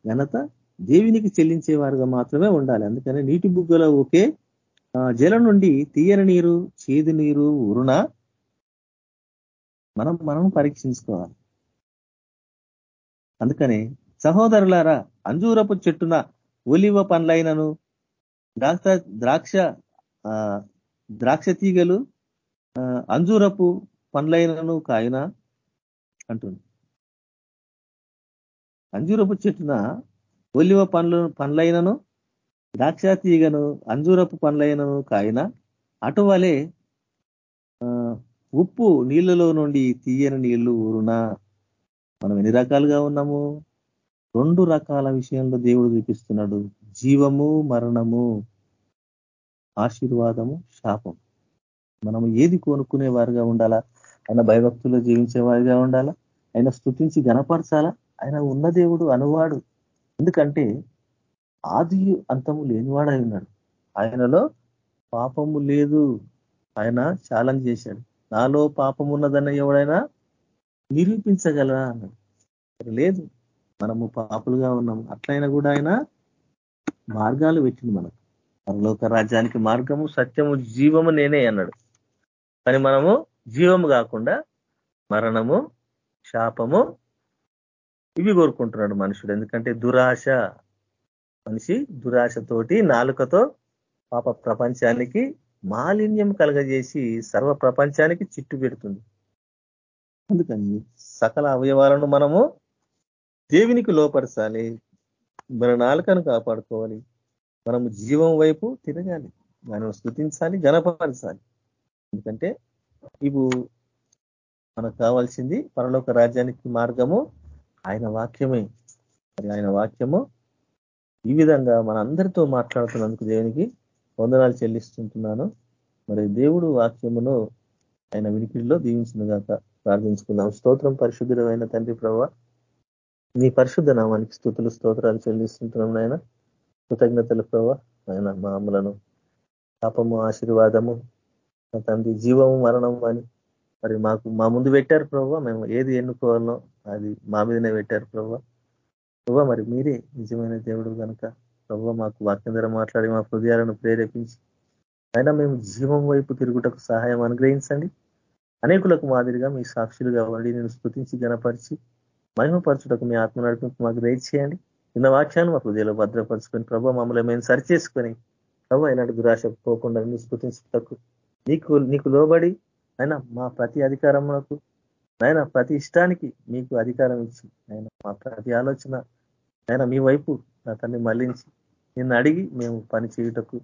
ఘనత దేవునికి చెల్లించేవారుగా మాత్రమే ఉండాలి. అందుకని నీటి బుగ్గలో ఒకే జలం నుండి తీయని నీరు చేదు నీరు ఉరుణ మనం మనం పరీక్షించుకోవాలి. అందుకని సహోదరులారా అంజూరపు చెట్టున ఒలివ పండ్లైనను ద్రాక్ష ద్రాక్ష ద్రాక్ష తీగలు అంజూరపు పండ్లైనను కాయన? అంటుంది. అంజూరపు చెట్టున ఒలివ పండ్లు పండ్లైనను ద్రాక్ష తీగను అంజూరపు పండ్లైనను కాయన అటువలే ఉప్పు నీళ్ళలో నుండి తీయని నీళ్ళు ఊరునా? మనం ఎన్ని రకాలుగా ఉన్నాము? రెండు రకాల విషయంలో దేవుడు చూపిస్తున్నాడు. జీవము మరణము ఆశీర్వాదము శాపం. మనం ఏది కోనుకునే వారిగా ఉండాలా? ఆయన భయభక్తుల్లో జీవించే వారిగా ఉండాలా? ఆయన స్థుతించి గనపరచాలా ఆయన ఉన్న దేవుడు అనువాడు. ఎందుకంటే ఆది అంతము లేనివాడై ఉన్నాడు ఆయనలో పాపము లేదు. ఆయన ఛాలెంజ్ చేశాడు. నాలో పాపం ఉన్నదన్న ఎవడైనా నిరూపించగలరా అన్నాడు. లేదు. మనము పాపులుగా ఉన్నాము. అట్లయినా కూడా ఆయన మార్గాలు పెట్టింది మనకు. పరలోక రాజ్యానికి మార్గము సత్యము జీవము నేనే అన్నాడు. కానీ మనము జీవము కాకుండా మరణము శాపము ఇవి కోరుకుంటున్నాడు మనుషుడు. ఎందుకంటే దురాశ మనిషి దురాశతోటి నాలుకతో పాప ప్రపంచానికి మాలిన్యం కలగజేసి సర్వ ప్రపంచానికి చిట్టు పెడుతుంది. అందుకని సకల అవయవాలను మనము దేవునికి లోపరచాలి మన నాలుకను కాపాడుకోవాలి. మనము జీవం వైపు తిరగాలి. మనం స్థుతించాలి గణపరచాలి. ఎందుకంటే ఇవు మనకు కావాల్సింది పరలోక రాజ్యానికి మార్గము ఆయన వాక్యమే. మరి ఆయన వాక్యము ఈ విధంగా మన అందరితో మాట్లాడుతున్నందుకు దేవునికి వందనాలు చెల్లిస్తుంటున్నాను. మరి దేవుడు వాక్యమును ఆయన వినికిడిలో దీవించిన గాక ప్రార్థించుకుందాం. స్తోత్రం పరిశుద్ధమైన తండ్రి ప్రభావ నీ పరిశుద్ధ నామానికి స్థుతులు స్తోత్రాలు చెల్లిస్తుంటున్నాం నాయన. కృతజ్ఞతలు ప్రభ ఆయన మామలను పాపము ఆశీర్వాదము తండ్రి జీవము మరణము అని మరి మాకు మా ముందు పెట్టారు ప్రభావ మేము ఏది ఎన్నుకోవాలో అది మా మీదనే పెట్టారు ప్రభావ ప్రభావ మరి మీరే నిజమైన దేవుడు కనుక ప్రభావ మాకు వాక్యం ద్వారా మాట్లాడి మా హృదయాలను ప్రేరేపించి అయినా మేము జీవం వైపు తిరుగుటకు సహాయం అనుగ్రహించండి. అనేకులకు మాదిరిగా మీ సాక్షులుగా ఉండి నేను స్థుతించి గణపరిచి మహిమపరచుటకు మీ ఆత్మ నడిపింపు మాకు దయచేయండి. నిన్న వాక్యాన్ని మా హృదయలో భద్రపరచుకొని ప్రభావ మమ్మల్ని మేము సరిచేసుకొని ప్రభావ ఇలాంటి దురాశ పోకుండా నిన్ను స్థుతించుటకు నీకు నీకు లోబడి అయినా మా ప్రతి అధికారములకు నాయన ప్రతి ఇష్టానికి మీకు అధికారం ఇచ్చి ఆయన మా ప్రతి ఆలోచన ఆయన మీ వైపు నా తండ్రి మళ్ళించి నిన్ను అడిగి మేము పని చేయుటకు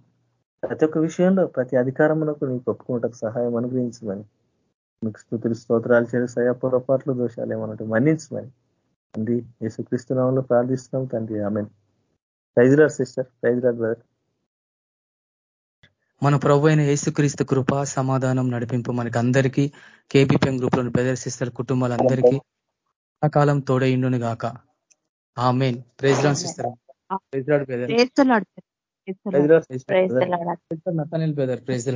ప్రతి ఒక్క విషయంలో ప్రతి అధికారమునకు నీకు ఒప్పుకున్నటకు సహాయం అనుగ్రహించమని. మీకు స్థుతులు స్తోత్రాలు చేసే పొరపాట్లు దోషాలు ఏమన్నట్టు మన్నించమని. తండ్రి యేసుక్రీస్తునామంలో ప్రార్థిస్తున్నాం తండ్రి. ఆమె ప్రైజ్లాడ్ సిస్టర్. ప్రైజ్లాడ్ బ్రదర్. మన ప్రభు అయిన యేసుక్రీస్తు కృప సమాధానం నడిపింపు మనకి అందరికీ కేబీపీఎం గ్రూప్లోని బ్రదర్ సిస్టర్ కుటుంబాలందరికీ కాలం తోడైండును గాక ఆ main praise Lord sister. Praise Lord brother ప్రేస్తలాడు Nathaniel brother. Praise